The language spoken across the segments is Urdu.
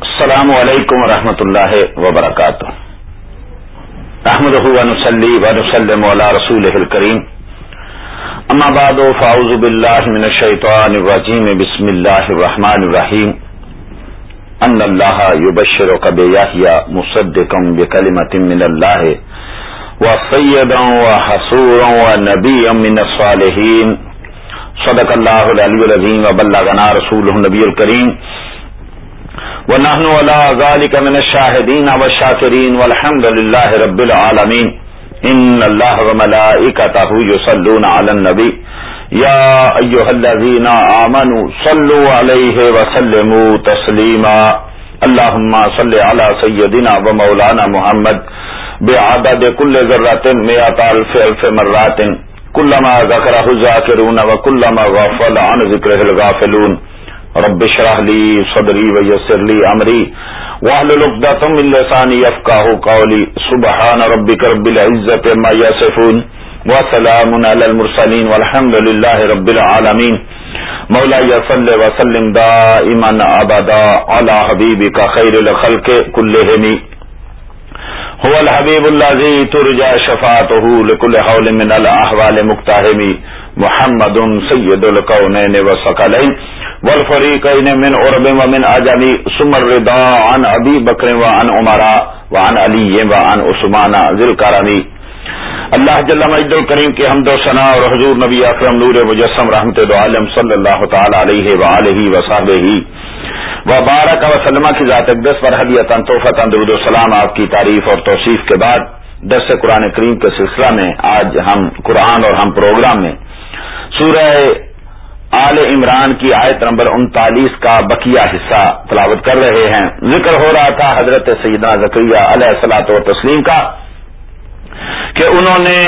السلام علیکم ورحمۃ اللہ وبرکاتہ۔ احمد ونسلی ونسلم على رسول الکریم۔ اما بعد، فاعوذ باللہ من الشیطان الرجیم۔ بسم اللہ الرحمن الرحیم۔ ان اللہ یبشرک بیحیی مصدقا بکلمۃ من اللہ وسیدا وحصورا ونبیا من الصالحین۔ صدق اللہ العلی العظیم وبلغنا رسوله النبی الکریم. ونحن على ذلك من الشاهدين والشاكرين والحمد لله رب العالمين ان الله وملائكته يصلون على النبي يا ايها الذين امنوا صلوا عليه وسلموا تسليما اللهم صل على سيدنا ومولانا محمد بعدد كل ذره مئة الف الف مرات كلما ذكره الذاكرون وكلما غفل عن ذكره الغافلون. رب شرح لی صدری ویسر لی امری. واحلل عقدۃ من لسانی یفقهوا قولی. سبحان ربک رب العزۃ ما یصفون وسلام علی المرسلین والحمد للہ رب العالمین. مولا صلی وسلم دائما ابدا علی حبیبک خیر الخلق كلهم هو الحبیب الذي ترجى شفاعته لكل حول من الاحوال مقتحم محمد سید القونین وثقلین والفریقین من عرب ومن عجمی ثم الرضا عن ابی بکر وعن عمرہ وعن علی وعن عثمان ذل کرمی اللہ جل مجد الکریم کے حمد و ثنا اور حضور نبی اکرم نور مجسم رحمت دو عالم صلی اللہ تعالی علیہ وآلہ وصحبہ و بارک وسلم کی ذات اقدس پر حدیتا توفتا درود و سلام آپ کی تعریف اور توصیف کے بعد درس قرآن کریم کے سلسلہ میں آج ہم قرآن اور ہم پروگرام میں سورہ آل عمران کی آیت نمبر انتالیس کا بقیہ حصہ تلاوت کر رہے ہیں۔ ذکر ہو رہا تھا حضرت سیدنا زکریہ علیہ السلاط و تسلیم کا کہ انہوں نے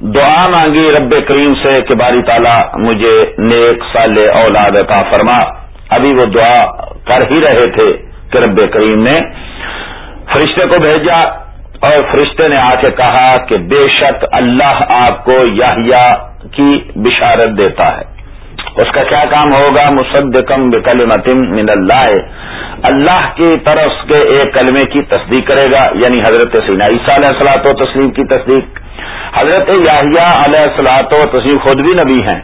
دعا مانگی رب کریم سے کہ باری تعالیٰ مجھے نیک سال اولاد عطا فرما۔ ابھی وہ دعا کر ہی رہے تھے کہ رب کریم نے فرشتے کو بھیجا اور فرشتے نے آ کے کہا کہ بے شک اللہ آپ کو یاہیا کی بشارت دیتا ہے۔ اس کا کیا کام ہوگا؟ مصدقم بکل من اللہ۔ اللہ کی طرف کے ایک کلمے کی تصدیق کرے گا یعنی حضرت سینا عیسیٰ علیہ السلاط و تسلیم کی تصدیق۔ حضرت یاہیا علیہ السلاط و تسلیم خود بھی نبی ہیں،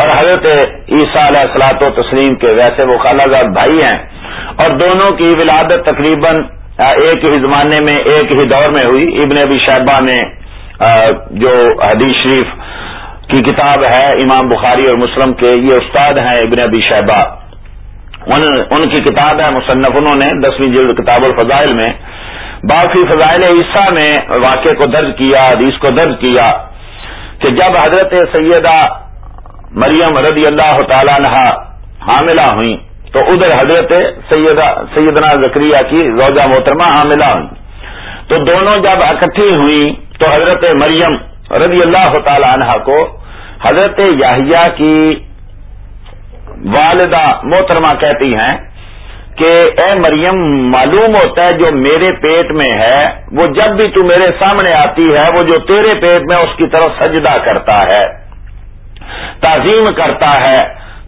اور حضرت عیسیٰ علیہ السلاط و تسلیم کے ویسے وہ خالہ زاد بھائی ہیں۔ اور دونوں کی ولادت تقریباً ایک ہی زمانے میں، ایک ہی دور میں ہوئی۔ ابن ابی شہبہ نے جو حدیث شریف کی کتاب ہے امام بخاری اور مسلم کے، یہ استاد ہیں ابن ابی شہبہ۔ ان کی کتاب ہے مصنف، انہوں نے دسویں جلد کتاب الفضائل میں باقی فضائل عیسیٰ میں واقعے کو درج کیا، حدیث کو درج کیا کہ جب حضرت سیدہ مریم رضی اللہ تعالی عنہ حاملہ ہوئی تو ادھر حضرت سیدہ، سیدنا زکریہ کی روزہ محترمہ حاملہ ہوئی تو دونوں جب اکٹھی ہوئی تو حضرت مریم رضی اللہ تعالی عنہ کو حضرت یاہیا کی والدہ محترمہ کہتی ہیں کہ اے مریم، معلوم ہوتا ہے جو میرے پیٹ میں ہے، وہ جب بھی تو میرے سامنے آتی ہے، وہ جو تیرے پیٹ میں اس کی طرف سجدہ کرتا ہے، تعظیم کرتا ہے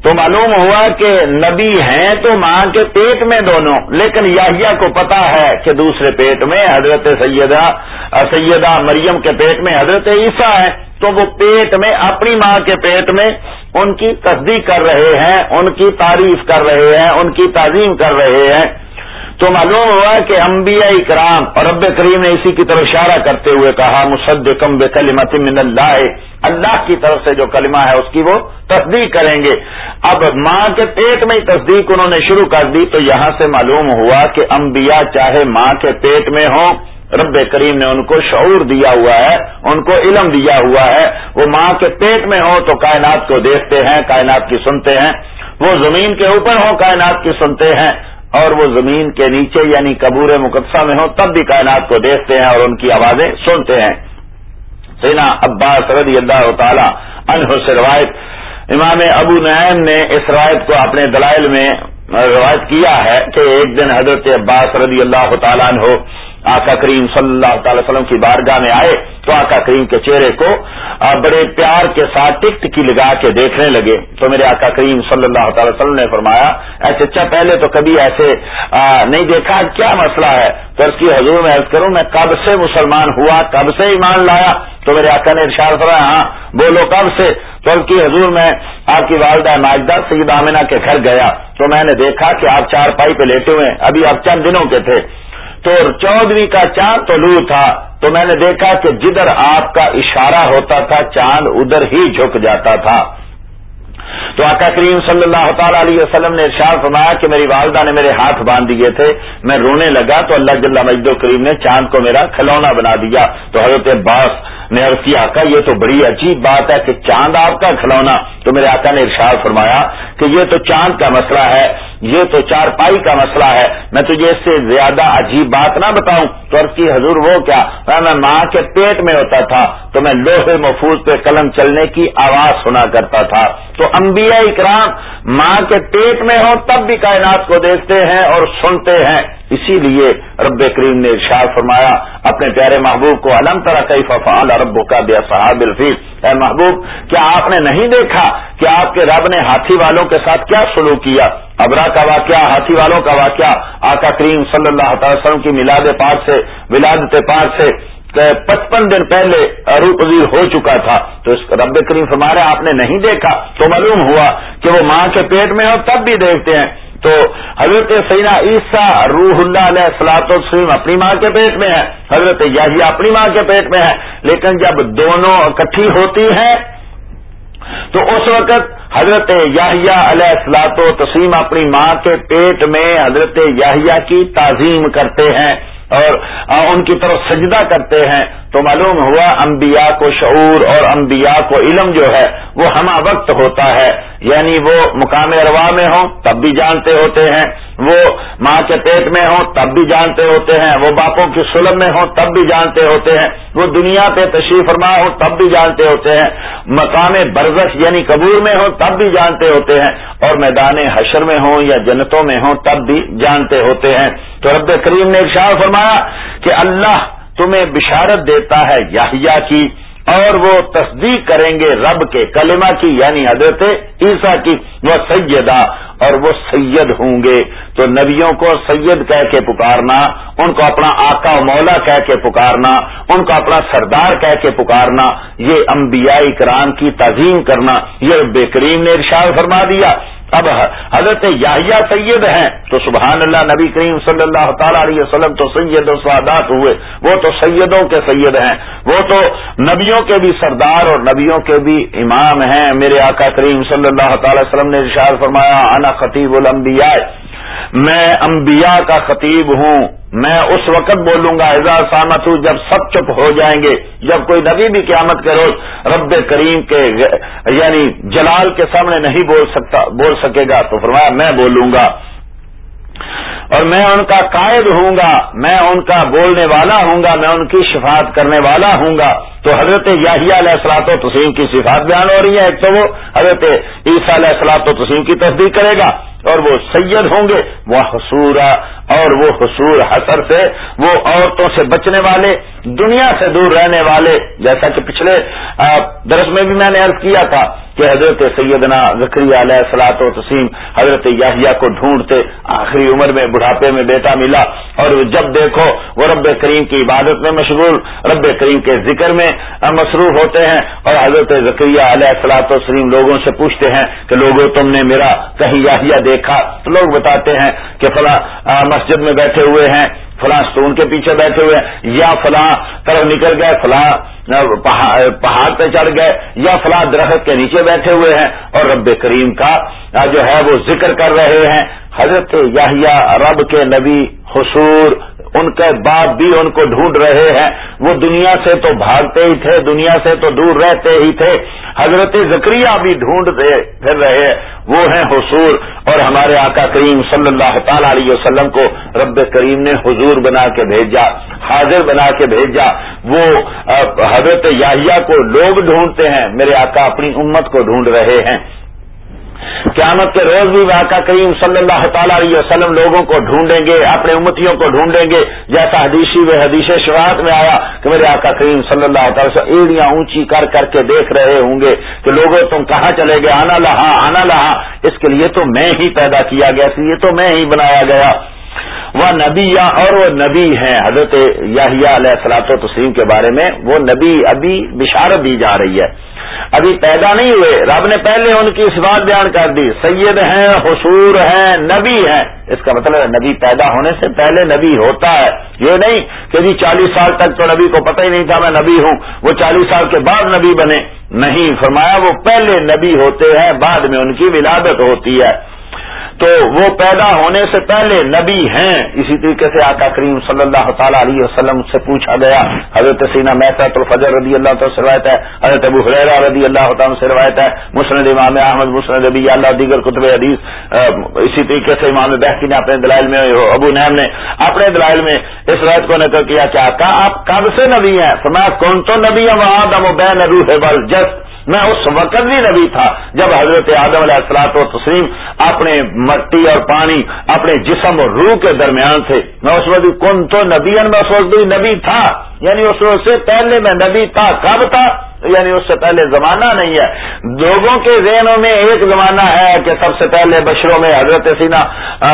تو معلوم ہوا کہ نبی ہیں تو ماں کے پیٹ میں دونوں، لیکن یاہیا کو پتا ہے کہ دوسرے پیٹ میں حضرت سیدہ سیدہ مریم کے پیٹ میں حضرت عیسیٰ ہے تو وہ پیٹ میں، اپنی ماں کے پیٹ میں ان کی تصدیق کر رہے ہیں، ان کی تعریف کر رہے ہیں، ان کی تعظیم کر رہے ہیں۔ تو معلوم ہوا کہ انبیاء اکرام اور رب کریم نے اسی کی طرف اشارہ کرتے ہوئے کہا مصدقم بے کلمت من اللہ اللہ کی طرف سے جو کلمہ ہے اس کی وہ تصدیق کریں گے۔ اب ماں کے پیٹ میں ہی تصدیق انہوں نے شروع کر دی تو یہاں سے معلوم ہوا کہ انبیاء چاہے ماں کے پیٹ میں ہوں، رب کریم نے ان کو شعور دیا ہوا ہے، ان کو علم دیا ہوا ہے۔ وہ ماں کے پیٹ میں ہوں تو کائنات کو دیکھتے ہیں، کائنات کی سنتے ہیں۔ وہ زمین کے اوپر ہوں، کائنات کی سنتے ہیں۔ اور وہ زمین کے نیچے یعنی کبور مقدسہ میں ہو تب بھی کائنات کو دیکھتے ہیں اور ان کی آوازیں سنتے ہیں۔ سینا عباس رضی اللہ تعالی عنہ سے روایت امام ابو نعیم نے اس روایت کو اپنے دلائل میں روایت کیا ہے کہ ایک دن حضرت عباس رضی اللہ تعالیٰ عنہ آقا کریم صلی اللہ تعالی وسلم کی بارگاہ میں آئے تو آقا کریم کے چہرے کو بڑے پیار کے ساتھ ٹکٹ کی لگا کے دیکھنے لگے۔ تو میرے آقا کریم صلی اللہ تعالی وسلم نے فرمایا، ایسے اچھا پہلے تو کبھی ایسے نہیں دیکھا، کیا مسئلہ ہے؟ تو اس کی، حضور میں عرض کروں، میں کب سے مسلمان ہوا، کب سے ایمان لایا؟ تو میرے آقا نے ارشاد فرمایا ہاں بولو کب سے؟ تو کی حضور میں آپ کی والدہ ماجدہ سید آمینہ کے گھر گیا، تو میں نے دیکھا کہ آپ چار پائی پہ لیٹے ہوئے ابھی آپ چند دنوں کے تھے۔ تو چودویں کا چاند تو لو تھا، تو میں نے دیکھا کہ جدھر آپ کا اشارہ ہوتا تھا، چاند ادھر ہی جھک جاتا تھا۔ تو آقا کریم صلی اللہ تعالی علیہ وسلم نے ارشاد فرمایا کہ میری والدہ نے میرے ہاتھ باندھ دیے تھے۔ میں رونے لگا تو اللہ جل مجد کریم نے چاند کو میرا کھلونا بنا دیا۔ تو حضرت عباس نے عرض کیا، آقا، یہ تو بڑی عجیب بات ہے کہ چاند آپ کا کھلونا. تو میرے آقا نے ارشاد فرمایا کہ یہ تو چاند کا مسئلہ ہے، یہ تو چار پائی کا مسئلہ ہے۔ میں تجھے اس سے زیادہ عجیب بات نہ بتاؤں۔ تو عرض کی، حضور، وہ کیا؟ میں ماں کے پیٹ میں ہوتا تھا۔ تو میں لوہے محفوظ پہ قلم چلنے کی آواز سنا کرتا تھا۔ تو انبیاء اکرام ماں کے پیٹ میں ہو تب بھی کائنات کو دیکھتے ہیں اور سنتے ہیں۔ اسی لیے رب کریم نے ارشاد فرمایا، اپنے پیارے محبوب کو علم طرح کئی ففال رب کا بے صحاب الفیل؟ اے محبوب، کیا آپ نے نہیں دیکھا کہ آپ کے رب نے ہاتھی والوں کے ساتھ کیا سلوک کیا؟ ابرا کا واقعہ، ہاتھی والوں کا واقعہ، آقا کریم صلی اللہ تعالی وسلم کی میلاد پاک سے، ولادت پاک سے پچپن دن پہلے پذیر ہو چکا تھا۔ تو اس رب کریم فرمایا آپ نے نہیں دیکھا؟ تو معلوم ہوا کہ وہ ماں کے پیٹ میں ہو تب بھی دیکھتے ہیں۔ تو حضرت سینا عیسیٰ روح اللہ علیہ السلاط وسلم اپنی ماں کے پیٹ میں ہے، حضرت یاہیا اپنی ماں کے پیٹ میں ہے، لیکن جب دونوں اکٹھی ہوتی ہیں، تو اس وقت حضرت یاہیا علیہ السلاط و تسلیم اپنی ماں کے پیٹ میں حضرت یاہیا کی تعظیم کرتے ہیں۔ اور ان کی طرف سجدہ کرتے ہیں، تو معلوم ہوا انبیاء کو شعور اور انبیاء کو علم جو ہے، وہ ہما وقت ہوتا ہے یعنی وہ مقام اروا میں ہوں، تب بھی جانتے ہوتے ہیں۔ وہ ماں کے پیٹ میں ہوں تب بھی جانتے ہوتے ہیں، وہ باپوں کی سلم میں ہوں تب بھی جانتے ہوتے ہیں۔ وہ دنیا پہ تشریف فرما ہو تب بھی جانتے ہوتے ہیں۔ مقام برزش یعنی قبور میں ہوں تب بھی جانتے ہوتے ہیں۔ اور میدان حشر میں ہوں یا جنتوں میں ہوں تب بھی جانتے ہوتے ہیں۔ تو رب کریم نے ارشاد فرمایا کہ اللہ تمہیں بشارت دیتا ہے یاہیا کی اور وہ تصدیق کریں گے رب کے، کلمہ کی یعنی حضرت عیسیٰ کی، وہ سیدہ اور وہ سید ہوں گے تو نبیوں کو سید کہہ کے پکارنا، ان کو اپنا آقا و مولا کہہ کے پکارنا، ان کو اپنا سردار کہہ کے پکارنا، یہ انبیاء کرام کی تعظیم کرنا، یہ بے کریم نے ارشاد فرما دیا۔ اب حضرت یاہیا سید ہیں تو سبحان اللہ، نبی کریم صلی اللہ تعالی علیہ وسلم تو سید و سعادات ہوئے۔ وہ تو سیدوں کے سید ہیں۔ وہ تو نبیوں کے بھی سردار اور نبیوں کے بھی امام ہیں۔ میرے آقا کریم صلی اللہ تعالی وسلم نے ارشاد فرمایا، انا خطیب الانبیاء۔ میں انبیاء کا خطیب ہوں۔ میں اس وقت بولوں گا اعزاز سامت ہوں جب سب چپ ہو جائیں گے، جب کوئی نبی بھی قیامت کے روز رب کریم کے یعنی جلال کے سامنے نہیں بول سکتا، بول سکے گا، تو فرمایا میں بولوں گا۔ اور میں ان کا قائد ہوں گا، میں ان کا بولنے والا ہوں گا، میں ان کی شفاعت کرنے والا ہوں گا۔ تو حضرت یاہیا علیہ السلاط و تسیم کی صفات بیان ہو رہی ہے ایک تو وہ حضرت عیسیٰ علیہ السلاط و تسیم کی تصدیق کرے گا اور وہ سید ہوں گے۔ وہ حصور اور وہ حصور حسر سے وہ عورتوں سے بچنے والے، دنیا سے دور رہنے والے۔ جیسا کہ پچھلے درس میں بھی میں نے عرض کیا تھا کہ حضرت سیدنا ذکری علیہ السلاط و تسیم حضرت یاہیا کو ڈھونڈتے، آخری عمر میں بڑھاپے میں بیٹا ملا۔ اور جب دیکھو وہ رب کریم کی عبادت میں مشغول، رب کریم کے ذکر میں مصروف ہوتے ہیں اور حضرت ذکری علیہ السلاط وسلیم لوگوں سے پوچھتے ہیں کہ لوگوں تم نے میرا کہیں یاہیا دیکھا؟ تو لوگ بتاتے ہیں کہ فلاں مسجد میں بیٹھے ہوئے ہیں، فلاں اسٹون کے پیچھے بیٹھے ہوئے ہیں، یا فلاں طرف نکل گئے، فلاں پہاڑ پہ چڑھ گئے، یا فلاں درخت کے نیچے بیٹھے ہوئے ہیں۔ اور رب کریم کا جو ہے وہ ذکر کر رہے ہیں۔ حضرت یاہیا، رب کے نبی حصور ان کے باپ بھی ان کو ڈھونڈ رہے ہیں۔ وہ دنیا سے تو بھاگتے ہی تھے، دنیا سے تو دور رہتے ہی تھے۔ حضرت زکری بھی ڈھونڈتے پھر رہے وہ ہیں حصور اور ہمارے آقا کریم صلی اللہ تعالی علیہ وسلم کو رب کریم نے حضور بنا کے بھیجا، حاضر بنا کے بھیجا۔ وہ حضرت یاہیا کو لوگ ڈھونڈتے ہیں۔ میرے آقا اپنی امت کو ڈھونڈ رہے ہیں۔ قیامت کے روز بھی واقع کریم صلی اللہ تعالی علیہ وسلم لوگوں کو ڈھونڈیں گے، اپنے امتیوں کو ڈھونڈیں گے۔ جیسا حدیثی و حدیث شروعات میں آیا کہ میرے آقا کریم صلی اللہ تعالی سے ایڑیاں اونچی کر کر کے دیکھ رہے ہوں گے کہ لوگوں، تم کہاں چلے گئے؟ آنا لہا آنا لہا۔ اس کے لیے تو میں ہی پیدا کیا گیا، اس لیے تو میں ہی بنایا گیا۔ وہ نبی یا اور وہ نبی ہیں۔ حضرت یاہیا علیہ السلاط و تسلیم کے بارے میں وہ نبی ابھی بشارت دی جا رہی ہے۔ ابھی پیدا نہیں ہوئے، رب نے پہلے ان کی اس بات بیان کر دی۔ سید ہیں، حصور ہیں، نبی ہیں۔ اس کا مطلب ہے نبی پیدا ہونے سے پہلے نبی ہوتا ہے۔ یہ نہیں کہ جی چالیس سال تک تو نبی کو پتہ ہی نہیں تھا میں نبی ہوں۔ وہ چالیس سال کے بعد نبی بنے۔ نہیں، فرمایا وہ پہلے نبی ہوتے ہیں، بعد میں ان کی ولادت ہوتی ہے۔ تو وہ پیدا ہونے سے پہلے نبی ہیں۔ اسی طریقے سے آقا کریم صلی اللہ تعالی علیہ وسلم سے پوچھا گیا، حضرت سینا محتاط الفجر رضی اللہ تعالیٰ سے روایت ہے، حضرت ابو حریرہ رضی اللہ تعالیٰ سے روایت ہے، مسند امام احمد، مسند ابی اللہ، دیگر کتب حدیث اسی طریقے سے امام بحقی نے اپنے دلائل میں، ابو نیم نے اپنے دلائل میں اس روایت کو نقل کیا کیا آپ کب سے نبی ہیں؟ فرمایا، کون تو نبی ہے وہ آدم و بین روح بل جس میں اس وقت بھی نبی تھا جب حضرت آدم علیہ السلاط و تسلیم اپنے مٹی اور پانی، اپنے جسم اور روح کے درمیان تھے۔ میں اس وقت کون تو نبی میں اس وقت بھی نبی تھا۔ یعنی اس وقت سے پہلے میں نبی تھا۔ کب تھا؟ یعنی اس سے پہلے زمانہ نہیں ہے۔ لوگوں کے ذہنوں میں ایک زمانہ ہے کہ سب سے پہلے بشروں میں حضرت سینا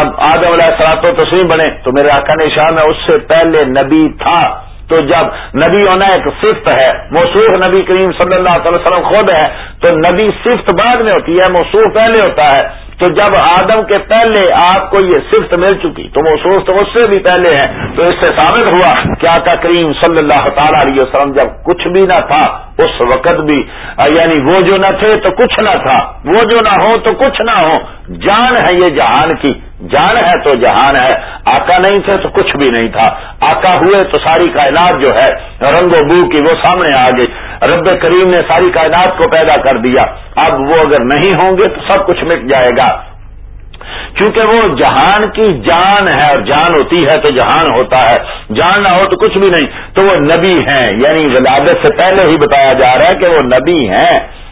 آدم علیہ السلاط و تسلیم بنے۔ تو میرے آقا نے شاہ میں اس سے پہلے نبی تھا۔ تو جب نبی ہونا ایک صفت ہے، موصوف نبی کریم صلی اللہ تعالی وسلم خود ہے تو نبی صفت بعد میں ہوتی ہے، موصوف پہلے ہوتا ہے۔ تو جب آدم کے پہلے آپ کو یہ صفت مل چکی، تو موصوف تو اس سے بھی پہلے ہے تو اس سے ثابت ہوا کہ آقا کریم صلی اللہ تعالی علیہ وسلم جب کچھ بھی نہ تھا، اس وقت بھی یعنی وہ جو نہ تھے تو کچھ نہ تھا، وہ جو نہ ہو تو کچھ نہ ہو۔ جان ہے یہ جہان کی۔ جان ہے تو جہان ہے، آقا نہیں تھے تو کچھ بھی نہیں تھا۔ آقا ہوئے تو ساری کائنات جو ہے، رنگ و بو کی وہ سامنے آ گئی۔ رب کریم نے ساری کائنات کو پیدا کر دیا۔ اب وہ اگر نہیں ہوں گے تو سب کچھ مٹ جائے گا۔ کیونکہ وہ جہان کی جان ہے اور جان ہوتی ہے تو جہان ہوتا ہے۔ جان نہ ہو تو کچھ بھی نہیں۔ تو وہ نبی ہیں یعنی ولادت سے پہلے ہی بتایا جا رہا ہے کہ وہ نبی ہیں۔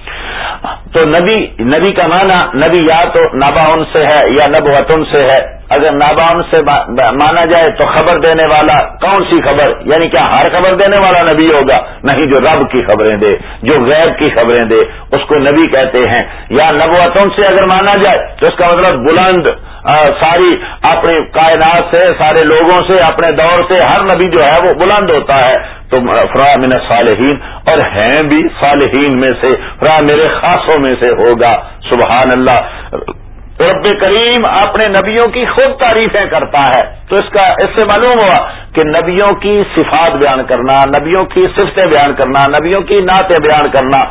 تو نبی نبی کا معنی نبی یا تو ناباون سے ہے یا نبوتن سے ہے۔ اگر ناباون سے مانا جائے تو خبر دینے والا کون سی خبر؟ یعنی کیا ہر خبر دینے والا نبی ہوگا؟ نہیں جو رب کی خبریں دے، جو غیر کی خبریں دے، اس کو نبی کہتے ہیں۔ یا نبوتن سے اگر مانا جائے تو اس کا مطلب بلند ساری اپنی کائنات سے، سارے لوگوں سے، اپنے دور سے ہر نبی جو ہے وہ بلند ہوتا ہے۔ تو فرا من صالحین اور ہیں بھی صالحین میں سے، فرا میرے خاصوں میں سے ہوگا۔ سبحان اللہ۔ رب کریم اپنے نبیوں کی خود تعریفیں کرتا ہے۔ تو اس کا اس سے معلوم ہوا کہ نبیوں کی صفات بیان کرنا، نبیوں کی صفتیں بیان کرنا، نبیوں کی نعتیں بیان کرنا،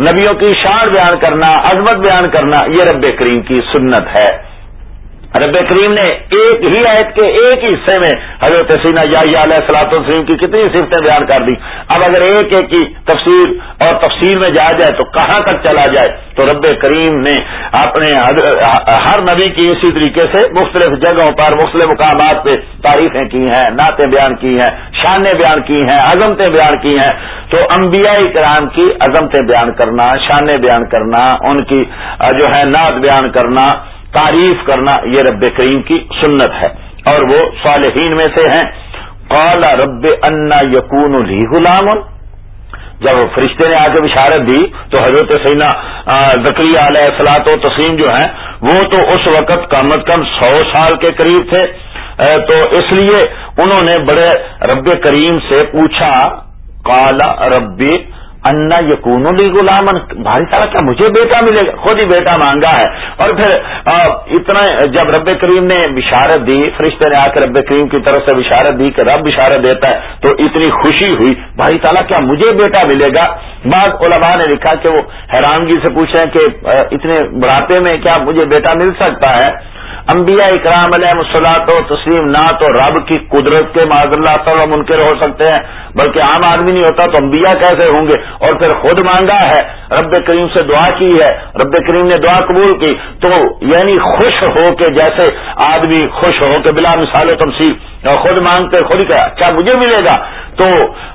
نبیوں کی شان بیان کرنا، عظمت بیان کرنا، یہ رب کریم کی سنت ہے۔ رب کریم نے ایک ہی آیت کے ایک ہی حصے میں حضرت سینا یا علیہ السلاط السلیم کی کتنی صفتیں بیان کر دی اب اگر ایک ایک کی تفسیر اور تفصیل میں جایا جائے تو کہاں تک چلا جائے؟ تو رب کریم نے اپنے ہر نبی کی اسی طریقے سے مختلف جگہوں پر مختلف مقامات پہ تعریفیں کی ہیں، نعتیں بیان کی ہیں، شانیں بیان کی ہیں، عظمتیں بیان کی ہیں۔ تو انبیاء کرام کی عظمتیں بیان کرنا، شانیں بیان کرنا، ان کی جو ہے نعت بیان کرنا تعریف کرنا یہ رب کریم کی سنت ہے اور وہ صالحین میں سے ہیں۔ قال رب انا یقون لی غلام۔ جب فرشتے نے آ کے بشارت دی تو حضرت سینا زکری علیہ السلاط و تسیم جو ہیں، وہ تو اس وقت کم از کم سو سال کے قریب تھے۔ تو اس لیے انہوں نے بڑے رب کریم سے پوچھا کالا رب انا یقون لی غلام بھاری سارا کیا مجھے بیٹا ملے گا؟ خود ہی بیٹا مانگا ہے۔ اور پھر اتنا جب رب کریم نے بشارت دی، فرشتے نے آ کے رب کریم کی طرف سے بشارت دی کہ رب بشارت دیتا ہے، تو اتنی خوشی ہوئی۔ بھائی تعالیٰ کیا مجھے بیٹا ملے گا؟ بعض علماء نے لکھا کہ وہ حیرانگی سے پوچھیں کہ اتنے بڑھاپے میں کیا مجھے بیٹا مل سکتا ہے؟ انبیاء اکرام علیہ مسلاط و تسلیم نہ تو رب کی قدرت کے معذ اللہ تعالیٰ منکر ہو سکتے ہیں، بلکہ عام آدمی نہیں ہوتا تو انبیاء کیسے ہوں گے؟ اور پھر خود مانگا ہے، رب کریم سے دعا کی ہے، رب کریم نے دعا قبول کی، تو یعنی خوش ہو کے جیسے آدمی خوش ہو کے بلا مثال تمسیل اور خود مانگتے خود ہی کہا کیا مجھے ملے گا؟ تو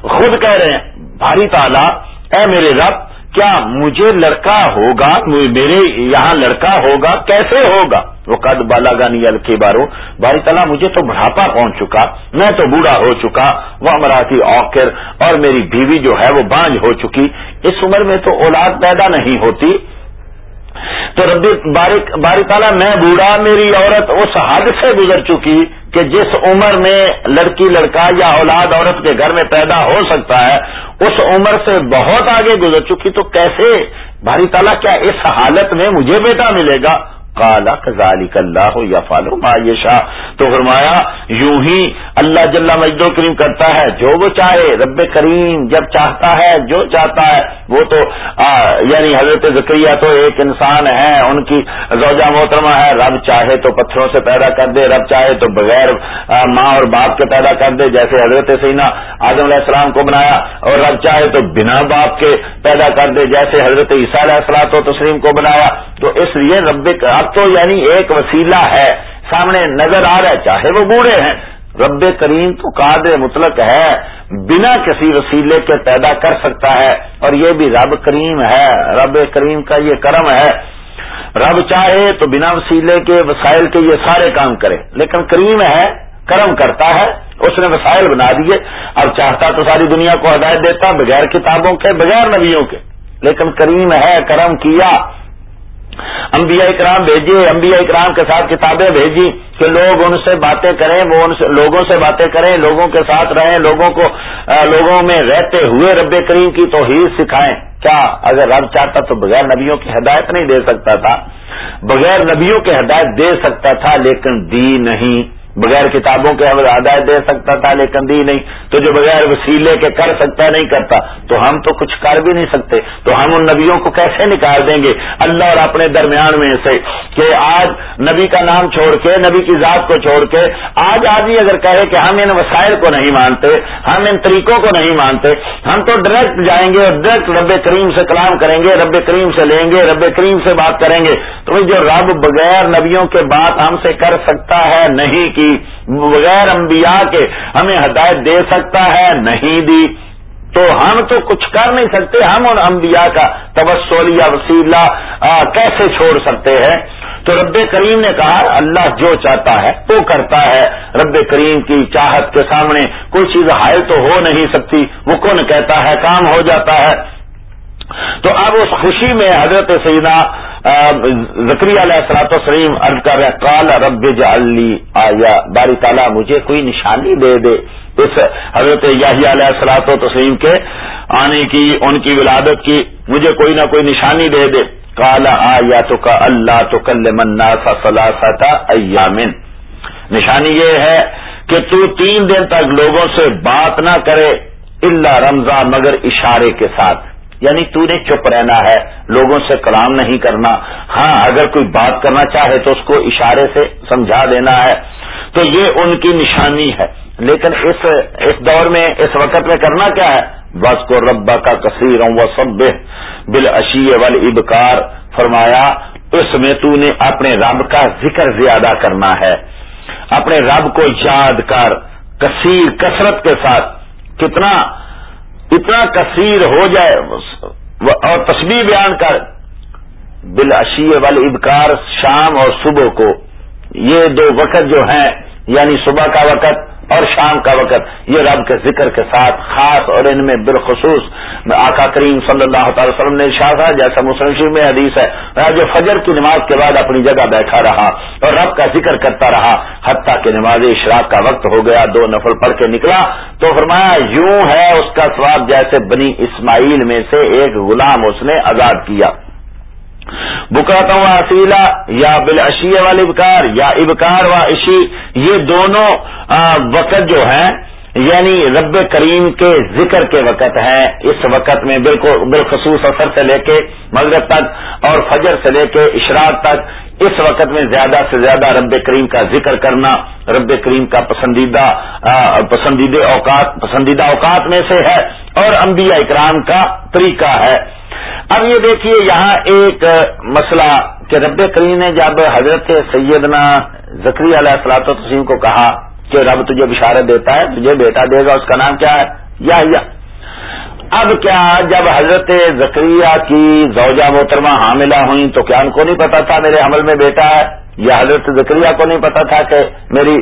خود کہہ رہے ہیں، بھاری تعالیٰ، اے میرے رب، کیا مجھے لڑکا ہوگا، میرے یہاں لڑکا ہوگا، کیسے ہوگا؟ وہ قد بالا گانی الکی بارو باری تعالیٰ مجھے تو بڑھاپا پہنچ چکا؟ میں تو بوڑھا ہو چکا، وہ امراتی اوکر اور میری بیوی جو ہے وہ بانج ہو چکی۔ اس عمر میں تو اولاد پیدا نہیں ہوتی۔ تو ربی باری تعالیٰ، میں بوڑھا، میری عورت اس حد سے گزر چکی کہ جس عمر میں لڑکی، لڑکا یا اولاد عورت کے گھر میں پیدا ہو سکتا ہے، اس عمر سے بہت آگے گزر چکی۔ تو کیسے؟ بھاری تعالیٰ کیا اس حالت میں مجھے بیٹا ملے گا؟ کالا کزالک اللہ یا فالو معیشہ تو فرمایا، یوں ہی اللہ جل مجد و کریم کرتا ہے، جو وہ چاہے، رب کریم جب چاہتا ہے، جو چاہتا ہے، وہ تو یعنی حضرت ذکریہ تو ایک انسان ہے، ان کی زوجہ محترمہ ہے، رب چاہے تو پتھروں سے پیدا کر دے، رب چاہے تو بغیر ماں اور باپ کے پیدا کر دے، جیسے حضرت سینا آدم علیہ السلام کو بنایا، اور رب چاہے تو بنا باپ کے پیدا کر دے، جیسے حضرت عیسیٰ علیہ السلاط و تسلیم کو بنایا، تو اس لیے رب اب تو یعنی ایک وسیلہ ہے، سامنے نظر آ رہا ہے، چاہے وہ بوڑھے ہیں۔ رب کریم تو قادر مطلق ہے، بنا کسی وسیلے کے پیدا کر سکتا ہے۔ اور یہ بھی رب کریم ہے، رب کریم کا یہ کرم ہے۔ رب چاہے تو بنا وسیلے کے وسائل کے یہ سارے کام کرے، لیکن کریم ہے، کرم کرتا ہے، اس نے وسائل بنا دیے۔ اور چاہتا تو ساری دنیا کو ہدایت دیتا بغیر کتابوں کے، بغیر نبیوں کے۔ لیکن کریم ہے، کرم کیا۔ انبیاء اکرام بھیجیے انبیاء اکرام کے ساتھ کتابیں بھیجی کہ لوگ ان سے باتیں کریں، وہ ان سے، لوگوں سے باتیں کریں، لوگوں کے ساتھ رہیں، لوگوں کو لوگوں میں رہتے ہوئے رب کریم کی توحید سکھائیں۔ کیا اگر رب چاہتا تو بغیر نبیوں کی ہدایت نہیں دے سکتا تھا؟ بغیر نبیوں کی ہدایت دے سکتا تھا، لیکن دی نہیں۔ بغیر کتابوں کے ہم ہدایت دے سکتا تھا، لیکن دی نہیں۔ تو جو بغیر وسیلے کے کر سکتا نہیں کرتا، تو ہم تو کچھ کر بھی نہیں سکتے۔ تو ہم ان نبیوں کو کیسے نکال دیں گے؟ اللہ اور اپنے درمیان میں سے کہ آج نبی کا نام چھوڑ کے، نبی کی ذات کو چھوڑ کے، آج آدمی اگر کہے کہ ہم ان وسائل کو نہیں مانتے، ہم ان طریقوں کو نہیں مانتے، ہم تو ڈائریکٹ جائیں گے اور ڈائریکٹ رب کریم سے کلام کریں گے، رب کریم سے لیں گے، رب کریم سے بات کریں گے۔ تو جو رب بغیر نبیوں کے بات ہم سے کر سکتا ہے، نہیں کی بغیر انبیاء کے ہمیں ہدایت دے سکتا ہے، نہیں دی۔ تو ہم تو کچھ کر نہیں سکتے، ہم ان انبیاء کا تبسول یا وسیلہ کیسے چھوڑ سکتے ہیں؟ تو رب کریم نے کہا، اللہ جو چاہتا ہے وہ کرتا ہے۔ رب کریم کی چاہت کے سامنے کوئی چیز حائل تو ہو نہیں سکتی، وہ کون کہتا ہے؟ کام ہو جاتا ہے۔ تو اب اس خوشی میں حضرت سیدنا زکری علیہ السلاط وسلیم عرض کر رہے کال رب جلی آیا، باری تعالیٰ مجھے کوئی نشانی دے دے۔ اس حضرت یاہی علیہ السلاط و تسلیم کے آنے کی، ان کی ولادت کی مجھے کوئی نہ کوئی نشانی دے دے۔ کالا آیا تو کا اللہ تو کل منا سا ایامن نشانی یہ ہے کہ تو تین دن تک لوگوں سے بات نہ کرے اللہ رمضان مگر اشارے کے ساتھ۔ یعنی تو نے چپ رہنا ہے، لوگوں سے کلام نہیں کرنا۔ ہاں اگر کوئی بات کرنا چاہے تو اس کو اشارے سے سمجھا دینا ہے۔ تو یہ ان کی نشانی ہے۔ لیکن اس اس دور میں، اس وقت میں کرنا کیا ہے؟ بس کو ربا کا کثیر و سب بل اشی ول ابکار فرمایا، اس میں تو نے اپنے رب کا ذکر زیادہ کرنا ہے۔ اپنے رب کو یاد کر، کثیر کثرت کے ساتھ۔ کتنا اتنا کثیر ہو جائے اور تصویر بیان کر۔ بل والے ابکار شام اور صبح کو۔ یہ دو وقت جو ہیں یعنی صبح کا وقت اور شام کا وقت یہ رب کے ذکر کے ساتھ خاص اور ان میں بالخصوص آقا کریم صلی اللہ تعالی وسلم نے شاہ جیسا مسلم میں حدیث ہے جو فجر کی نماز کے بعد اپنی جگہ بیٹھا رہا اور رب کا ذکر کرتا رہا، حتیٰ کہ نماز اشراق کا وقت ہو گیا، دو نفل پڑھ کے نکلا، تو فرمایا، یوں ہے اس کا سواب جیسے بنی اسماعیل میں سے ایک غلام اس نے آزاد کیا۔ بکرتا ہوا اصیلا یا بال اشی ابکار یا ابکار و اشی یہ دونوں وقت جو ہیں یعنی رب کریم کے ذکر کے وقت ہیں۔ اس وقت میں بالکل، بالخصوص اثر سے لے کے مغرب تک اور فجر سے لے کے اشراق تک اس وقت میں زیادہ سے زیادہ رب کریم کا ذکر کرنا رب کریم کا پسندیدہ پسندیدہ اوقات پسندیدہ اوقات میں سے ہے اور انبیاء اکرام کا طریقہ ہے۔ اب یہ دیکھیے یہاں ایک مسئلہ کہ رب کریم نے جب حضرت سیدنا زکری علیہ السلاط تسیم کو کہا کہ رب تجھے بشارت دیتا ہے، تجھے بیٹا دے گا، اس کا نام کیا ہے؟ یا اب کیا جب حضرت زکریہ کی زوجہ محترمہ حاملہ ہوئی تو کیا ان کو نہیں پتا تھا میرے حمل میں بیٹا ہے؟ یا حضرت زکریہ کو نہیں پتا تھا کہ میری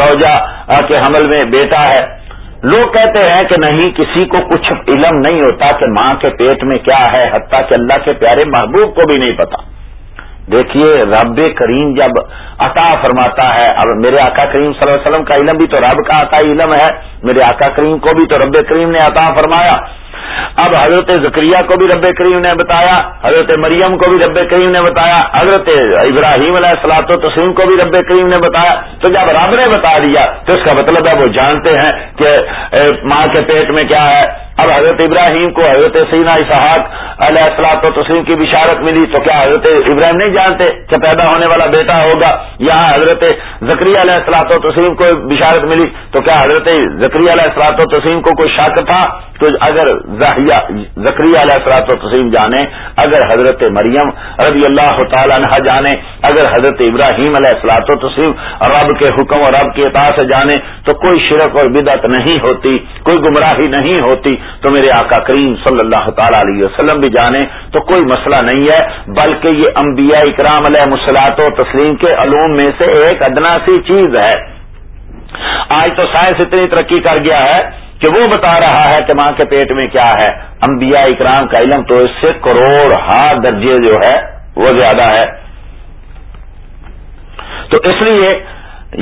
زوجہ کے حمل میں بیٹا ہے؟ لوگ کہتے ہیں کہ نہیں، کسی کو کچھ علم نہیں ہوتا کہ ماں کے پیٹ میں کیا ہے، حتیٰ کہ اللہ کے پیارے محبوب کو بھی نہیں پتا۔ دیکھیے، رب کریم جب عطا فرماتا ہے، اب میرے آقا کریم صلی اللہ علیہ وسلم کا علم بھی تو رب کا عطا علم ہے۔ میرے آقا کریم کو بھی تو رب کریم نے عطا فرمایا۔ اب حضرت ذکریہ کو بھی رب کریم نے بتایا، حضرت مریم کو بھی رب کریم نے بتایا، حضرت ابراہیم علیہ السلاط و تسلیم کو بھی رب کریم نے بتایا۔ تو جب رب نے بتا دیا، تو اس کا مطلب ہے وہ جانتے ہیں کہ ماں کے پیٹ میں کیا ہے۔ اب حضرت ابراہیم کو حضرت سینا اسحاق علیہ السلاط و تسلیم کی بشارت ملی، تو کیا حضرت ابراہیم نہیں جانتے کہ پیدا ہونے والا بیٹا ہوگا؟ یہاں حضرت زکری علیہ السلاط و تسلیم کو بشارت ملی، تو کیا حضرت زکری علیہ السلاط و تسلیم کو کوئی شک تھا تو اگر زکری علیہ السلاط و تسلیم جانے، اگر حضرت مریم رضی اللہ تعالیٰ نہ جانے، اگر حضرت ابراہیم علیہ السلاط و تسلیم رب کے حکم اور رب کے اطاع سے جانے، تو کوئی شرک اور بدعت نہیں ہوتی، کوئی گمراہی نہیں ہوتی، تو میرے آقا کریم صلی اللہ تعالی علیہ وسلم بھی جانے، تو کوئی مسئلہ نہیں ہے، بلکہ یہ انبیاء اکرام علیہ مسلاط و تسلیم کے علوم میں سے ایک ادنا سی چیز ہے۔ آج تو سائنس اتنی ترقی کر گیا ہے کہ وہ بتا رہا ہے کہ ماں کے پیٹ میں کیا ہے۔ انبیاء اکرام کا علم تو اس سے کروڑ ہار درجے جو ہے وہ زیادہ ہے۔ تو اس لیے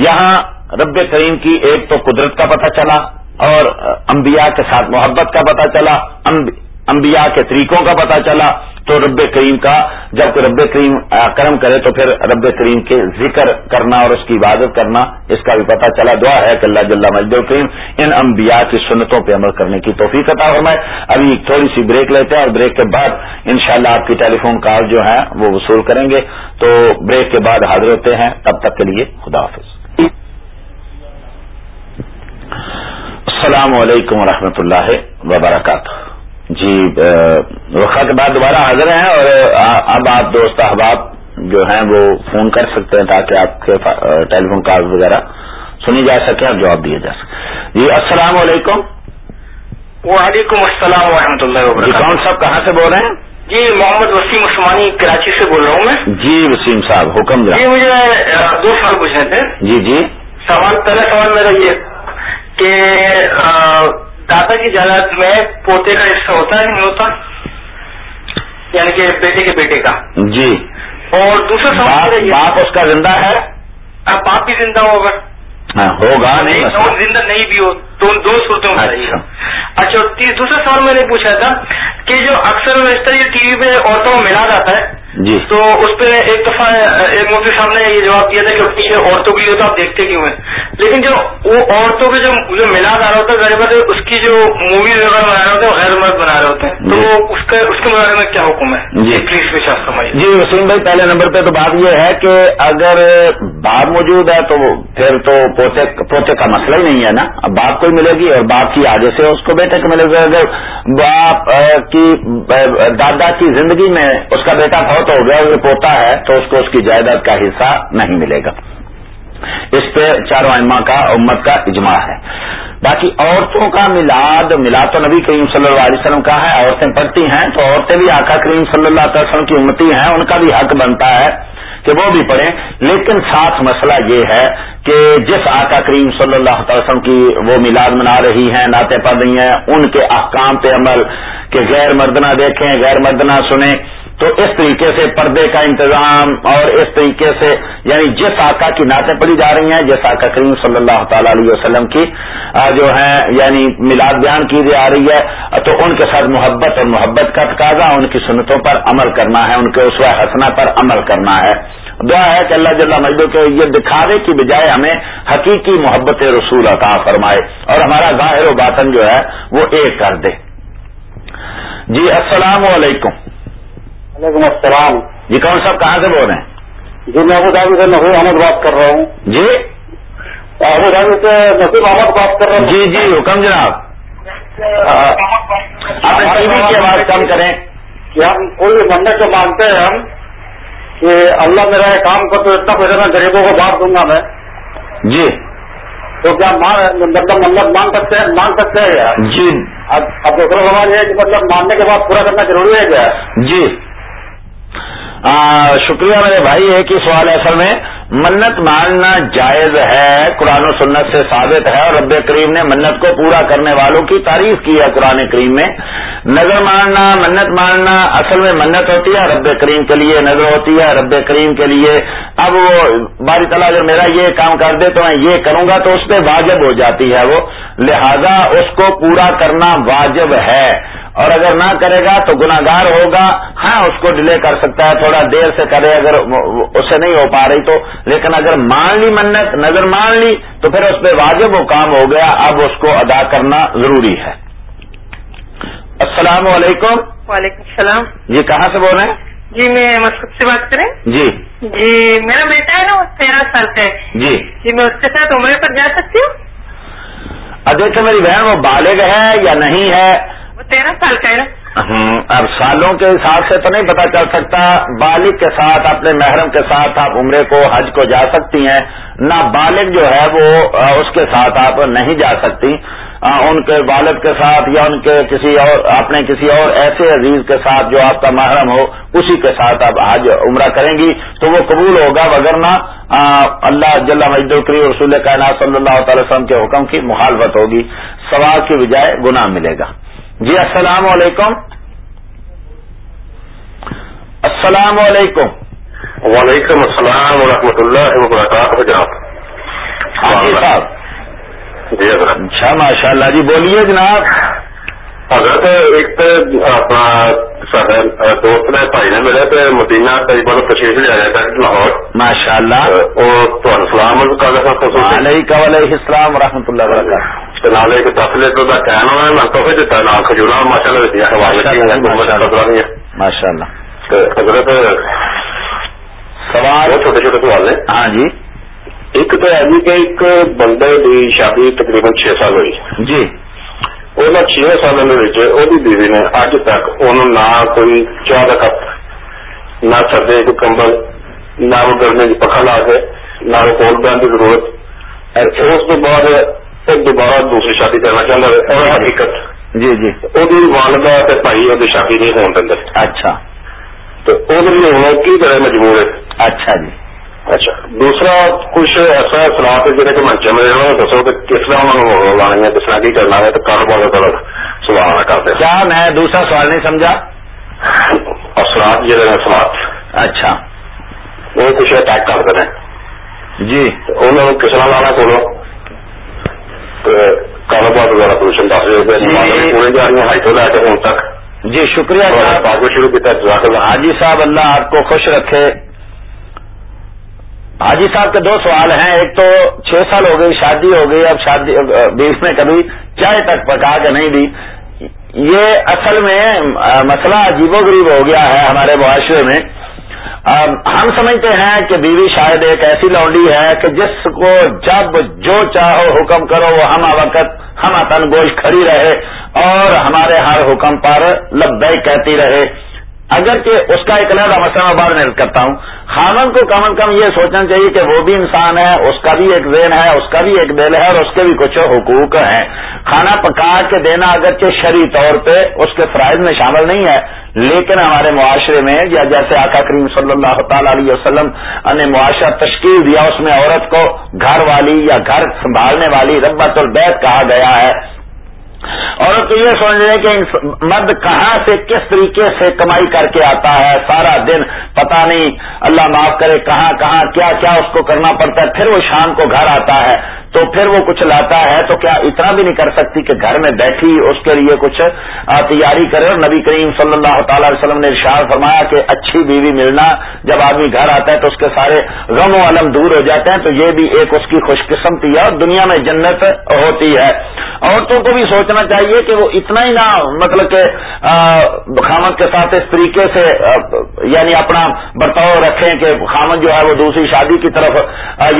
یہاں رب کریم کی ایک تو قدرت کا پتہ چلا اور انبیاء کے ساتھ محبت کا پتہ چلا انبیاء کے طریقوں کا پتہ چلا۔ تو رب کریم کا، جب رب کریم کرم کرے تو پھر رب کریم کے ذکر کرنا اور اس کی عبادت کرنا، اس کا بھی پتہ چلا۔ دعا ہے کہ اللہ جل مجد کریم ان انبیاء کی سنتوں پہ عمل کرنے کی توفیق عطا فرمائے۔ ابھی تھوڑی سی بریک لیتے ہیں اور بریک کے بعد انشاءاللہ آپ کی ٹیلی فون کال جو ہیں وہ وصول کریں گے۔ تو بریک کے بعد حاضر ہوتے ہیں۔ تب تک کے لیے خدا حافظ۔ السلام علیکم ورحمۃ اللہ وبرکاتہ۔ جی وقت کے بعد دوبارہ حاضر ہیں اور اب آپ دوست احباب جو ہیں وہ فون کر سکتے ہیں تاکہ آپ کے ٹیلی فون کال وغیرہ سنی جا سکے اور جواب دیا جا سکے جی السلام علیکم۔ وعلیکم السلام و رحمۃ اللہ جی کون صاحب کہاں سے بول رہے ہیں؟ جی محمد وسیم عثمانی کراچی سے بول رہا ہوں میں۔ جی وسیم صاحب حکم جی مجھے دو سوال پوچھنے تھے۔ جی جی۔ سوال پہلا سوال میرا یہ کہ دادا کی جائیداد میں پوتے کا حصہ ہوتا ہے نہیں ہوتا؟ یعنی کہ بیٹے کے بیٹے کا۔ جی۔ اور دوسرا سوال باپ اس کا زندہ ہے؟ باپ بھی زندہ ہوگا۔ ہاں، ہوگا نہیں زندہ نہیں بھی ہو دو صورتوں میں اچھا۔ اچھا دوسرا سوال میں نے پوچھا تھا کہ جو اکثر طرح یہ ٹی وی پہ عورتوں میں ملا جاتا ہے جی۔ تو اس پہ ایک دفعہ ایک مفتی صاحب نے یہ جواب دیا تھا کہ یہ عورتوں کے لیے تو آپ دیکھتے کیوں ہیں؟ لیکن جو وہ عورتوں کے جو جو ملاد آ رہا ہوتا ہے بات اس کی جو موویز وغیرہ بنا رہے ہوتے ہیں وہ غیر مرد بنا رہے ہوتے ہیں تو جی۔ اس کے اس کے بارے میں کیا حکم ہے؟ جی۔ پلیز پیش جی وسیم بھائی پہلے نمبر پہ تو بات یہ ہے کہ اگر باپ موجود ہے تو پھر تو پوتے پوتے کا مسئلہ ہی نہیں ہے نا۔ اب باپ کو ہی ملے گی اور باپ کی آگے سے اس کو بیٹے کو ملے گا اگر باپ کی دادا کی زندگی میں اس کا بیٹا بہت ہو گیا پوتا ہے تو اس کو اس کی جائیداد کا حصہ نہیں ملے گا۔ اس پہ چاروں ائمہ کا، امت کا اجماع ہے۔ باقی عورتوں کا میلاد میلاد تو نبی کریم صلی اللہ علیہ وسلم کا ہے، عورتیں پڑھتی ہیں تو عورتیں بھی آقا کریم صلی اللہ علیہ وسلم کی امتی ہیں، ان کا بھی حق بنتا ہے کہ وہ بھی پڑھیں۔ لیکن ساتھ مسئلہ یہ ہے کہ جس آقا کریم صلی اللہ علیہ وسلم کی وہ میلاد منا رہی ہیں، نعتیں پڑھ رہی ہیں، ان کے احکام پہ عمل کہ غیر مردنا دیکھیں غیر مردنا سنیں۔ تو اس طریقے سے پردے کا انتظام اور اس طریقے سے یعنی جس آقا کی نعتیں پڑھی جا رہی ہیں، جس آقا کریم صلی اللہ تعالی علیہ وسلم کی جو ہے یعنی میلاد بیان کی جا رہی ہے، تو ان کے ساتھ محبت اور محبت کا تقاضا، ان کی سنتوں پر عمل کرنا ہے، ان کے اسوہ حسنہ پر عمل کرنا ہے۔ دعا ہے کہ اللہ جل مجدو کے یہ دکھاوے کی بجائے ہمیں حقیقی محبت رسول عطا فرمائے اور ہمارا ظاہر و باطن جو ہے، وہ ایک کر دے۔ جی السلام علیکم۔ وعلیکم السلام۔ جی کون صاحب کہاں سے بول رہے ہیں؟ جی میں ابو دھابی سے نصیر احمد بات کر رہا ہوں۔ جی؟ ابو دھابی سے نصیر احمد بات کر رہا ہوں۔ جی جی حکم جناب۔ ٹی وی کی آواز کم کریں۔ کہ ہم کوئی منت جو مانتے ہیں ہم کہ اللہ میرا یہ کام کر تو اتنا پیسہ میں غریبوں کو بانٹ دوں گا میں۔ جی۔ تو کیا مطلب منت مان سکتے ہیں؟ مان سکتے ہیں جی۔ اب اب دوسرا سوال یہ ہے کہ مطلب ماننے کے بعد پورا کرنا ضروری ہے کیا؟ جی۔ شکریہ میرے بھائی، ایک ہی سوال ہے اصل میں۔ منت ماننا جائز ہے، قرآن و سنت سے ثابت ہے اور رب کریم نے منت کو پورا کرنے والوں کی تعریف کی ہے قرآن کریم میں۔ نظر ماننا، منت ماننا اصل میں منت ہوتی ہے رب کریم کے لیے نظر ہوتی ہے۔ رب کریم کے لیے اب وہ باری تعالیٰ اگر میرا یہ کام کر دے تو میں یہ کروں گا تو اس پہ واجب ہو جاتی ہے وہ۔ لہذا اس کو پورا کرنا واجب ہے۔ اور اگر نہ کرے گا تو گناگار ہوگا۔ ہاں اس کو ڈیلے کر سکتا ہے تھوڑا دیر سے کرے اگر اسے نہیں ہو پا رہی تو۔ لیکن اگر مان لی منت نظر مان لی تو پھر اس پہ واجب وہ کام ہو گیا۔ اب اس کو ادا کرنا ضروری ہے۔ السلام علیکم۔ وعلیکم السلام۔ جی کہاں سے بول رہے ہیں؟ جی میں مسکت سے بات کریں۔ جی۔ جی میرا بیٹا ہے نا تیرہ سال کا ہے۔ جی۔ جی میں اس کے ساتھ عمرے پر جا سکتی ہوں؟ اب دیکھیں میری بہن وہ بالغ ہے یا نہیں ہے؟ تیرہ سال کا اب سالوں کے حساب سے تو نہیں پتا چل سکتا، بالغ کے ساتھ، اپنے محرم کے ساتھ آپ عمرے کو، حج کو جا سکتی ہیں۔ نہ بالغ جو ہے وہ اس کے ساتھ آپ نہیں جا سکتی۔ ان کے والد کے ساتھ یا ان کے کسی اور، اپنے کسی اور ایسے عزیز کے ساتھ جو آپ کا محرم ہو، اسی کے ساتھ آپ حج، عمرہ کریں گی، تو وہ قبول ہوگا۔ وغیرہ اللہ جل مجد الکری رسول کائنات صلی اللہ تعالی وسلم کے حکم کی مخالفت ہوگی۔ سوال کی بجائے گناہ ملے گا۔ جی السلام علیکم۔ السلام علیکم۔ وعلیکم السلام ورحمۃ اللہ وبرکاتہ جناب۔ ہاں جی صاحب۔ جی حضرت۔ اچھا ماشاء اللہ جی بولیے جناب۔ حضرت ایک تو اپنا دوست نے بھائی نے ملے تو مدینہ تقریباً تشریف لے آیا تھا لاہور۔ ماشاء اللہ اور سلام علیکم۔ علیہ السلام ورحمۃ اللہ وبرکاتہ۔ نالے ایک دس لیٹر کا کین ہونا میں تو دیتا نال کھجورا ماشاء اللہ ماشاء اللہ حضرت سوال چھوٹے چھوٹے سوال ہیں۔ ہاں جی۔ ایک تو ہے جی کہ ایک بندے کی شادی تقریباً چھ سال ہوئی۔ جی۔ وہ چھ سالوں کے بیوی نے اج تک انہوں نہ کوئی چاہ کا کپ نہ سردے کو کمبل نہ وہ گرمی پکا لا کے نہ وہ کول بہن کی ضرورت اس کے بعد دوبارہ دوسری شادی کرنا چاہتا ہے اور حقیقت. جی جی۔ وہ والدہ بھائی وہ شادی نہیں ہون دیں اچھا۔ تو وہ ہوں کی طرح مجبور ہے؟ اچھا جی۔ اچھا۔ دوسرا کچھ ایسا سلاح ہے جہاں کہ میں جمع رہا دسو کہ کس طرح انہوں نے لانی ہے کس طرح کی کرنا ہے تو کاروبار کا سوال کرتے کیا میں دوسرا سوال نہیں سمجھا؟ اثرات جہاں اثرات اچھا۔ وہ کچھ اٹیک کرتے ہیں۔ جی۔ انہوں نے کس طرح لانا کھولو کاروبار وغیرہ پوشن دس روپئے پورے جا رہی ہیں کے ہوں تک۔ جی شکریہ حاجی صاحب اللہ آپ کو خوش رکھے۔ حاجی صاحب کے دو سوال ہیں۔ ایک تو چھ سال ہو گئی شادی ہو گئی اب شادی بیس میں کبھی چائے تک پکا کے نہیں دی۔ یہ اصل میں مسئلہ عجیب و غریب ہو گیا ہے ہمارے معاشرے میں۔ ہم سمجھتے ہیں کہ بیوی شاید ایک ایسی لونڈی ہے کہ جس کو جب جو چاہو حکم کرو، وہ ہم وقت، ہم اتن گوش کھڑی رہے اور ہمارے ہر حکم پر لبیک کہتی رہے۔ اگرچہ اس کا ایک علیحدہ مسئلہ میں بعد میں کرتا ہوں خامن کو کم از کم یہ سوچنا چاہیے کہ وہ بھی انسان ہے، اس کا بھی ایک ذہن ہے، اس کا بھی ایک دل ہے اور اس کے بھی کچھ حقوق ہیں۔ کھانا پکا کے دینا اگرچہ شرعی طور پہ اس کے فرائض میں شامل نہیں ہے، لیکن ہمارے معاشرے میں یا جیسے آقا کریم صلی اللہ تعالی علیہ وسلم نے معاشرہ تشکیل دیا، اس میں عورت کو گھر والی یا گھر سنبھالنے والی ربت البیت کہا گیا ہے۔ عورت یہ سمجھ رہے کہ مرد کہاں سے کس طریقے سے کمائی کر کے آتا ہے، سارا دن پتا نہیں، اللہ معاف کرے، کہاں کہاں، کیا کیا اس کو کرنا پڑتا ہے، پھر وہ شام کو گھر آتا ہے۔ تو پھر وہ کچھ لاتا ہے تو کیا اتنا بھی نہیں کر سکتی کہ گھر میں بیٹھی اس کے لیے کچھ تیاری کرے اور نبی کریم صلی اللہ تعالی وسلم نے ارشاد فرمایا کہ اچھی بیوی ملنا، جب آدمی گھر آتا ہے تو اس کے سارے غم و علم دور ہو جاتے ہیں، تو یہ بھی ایک اس کی خوش قسمتی ہے اور دنیا میں جنت ہوتی ہے۔ عورتوں کو بھی سوچنا چاہیے کہ وہ اتنا ہی نہ مطلب کہ خامد کے ساتھ اس طریقے سے یعنی اپنا برتاؤ رکھیں کہ خامد جو ہے وہ دوسری شادی کی طرف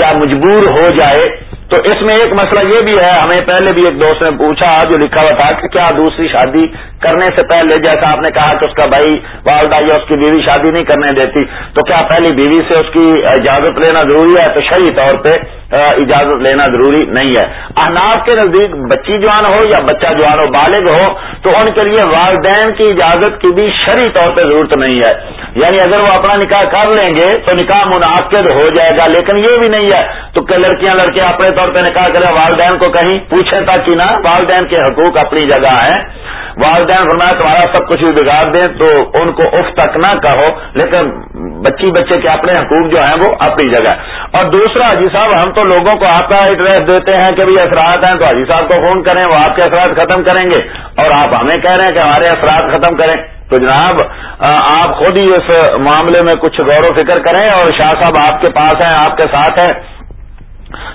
یا مجبور ہو جائے۔ تو اس میں ایک مسئلہ یہ بھی ہے، ہمیں پہلے بھی ایک دوست نے پوچھا جو لکھا ہوا تھا کہ کیا دوسری شادی کرنے سے پہلے، جیسا آپ نے کہا کہ اس کا بھائی والدہ یا اس کی بیوی شادی نہیں کرنے دیتی، تو کیا پہلی بیوی سے اس کی اجازت لینا ضروری ہے؟ تو شہری طور پہ اجازت لینا ضروری نہیں ہے۔ احناف کے نزدیک بچی جوان ہو یا بچہ جوان ہو، بالغ ہو، تو ان کے لیے والدین کی اجازت کی بھی شرعی طور پہ ضرورت نہیں ہے۔ یعنی اگر وہ اپنا نکاح کر لیں گے تو نکاح منعقد ہو جائے گا، لیکن یہ بھی نہیں ہے۔ تو کہ لڑکیاں لڑکے اپنے طور پہ نکاح کریں، والدین کو کہیں پوچھیں تک کہ نا والدین کے حقوق اپنی جگہ ہیں۔ والدین فرمایا، تمہارا سب کچھ بھی بگاڑ دیں تو ان کو اف تک نہ کہو، لیکن بچی بچے کے اپنے حقوق جو ہیں وہ اپنی جگہ اور دوسرا حجی صاحب، ہم تو لوگوں کو آپ کا ایڈریس دیتے ہیں کہ اثرات ہیں، تو حجی صاحب کو فون کریں، وہ آپ کے اثرات ختم کریں گے۔ اور آپ ہمیں کہہ رہے ہیں کہ ہمارے اثرات ختم کریں۔ تو جناب آپ خود ہی اس معاملے میں کچھ غور و فکر کریں اور شاہ صاحب آپ کے پاس ہیں، آپ کے ساتھ ہیں۔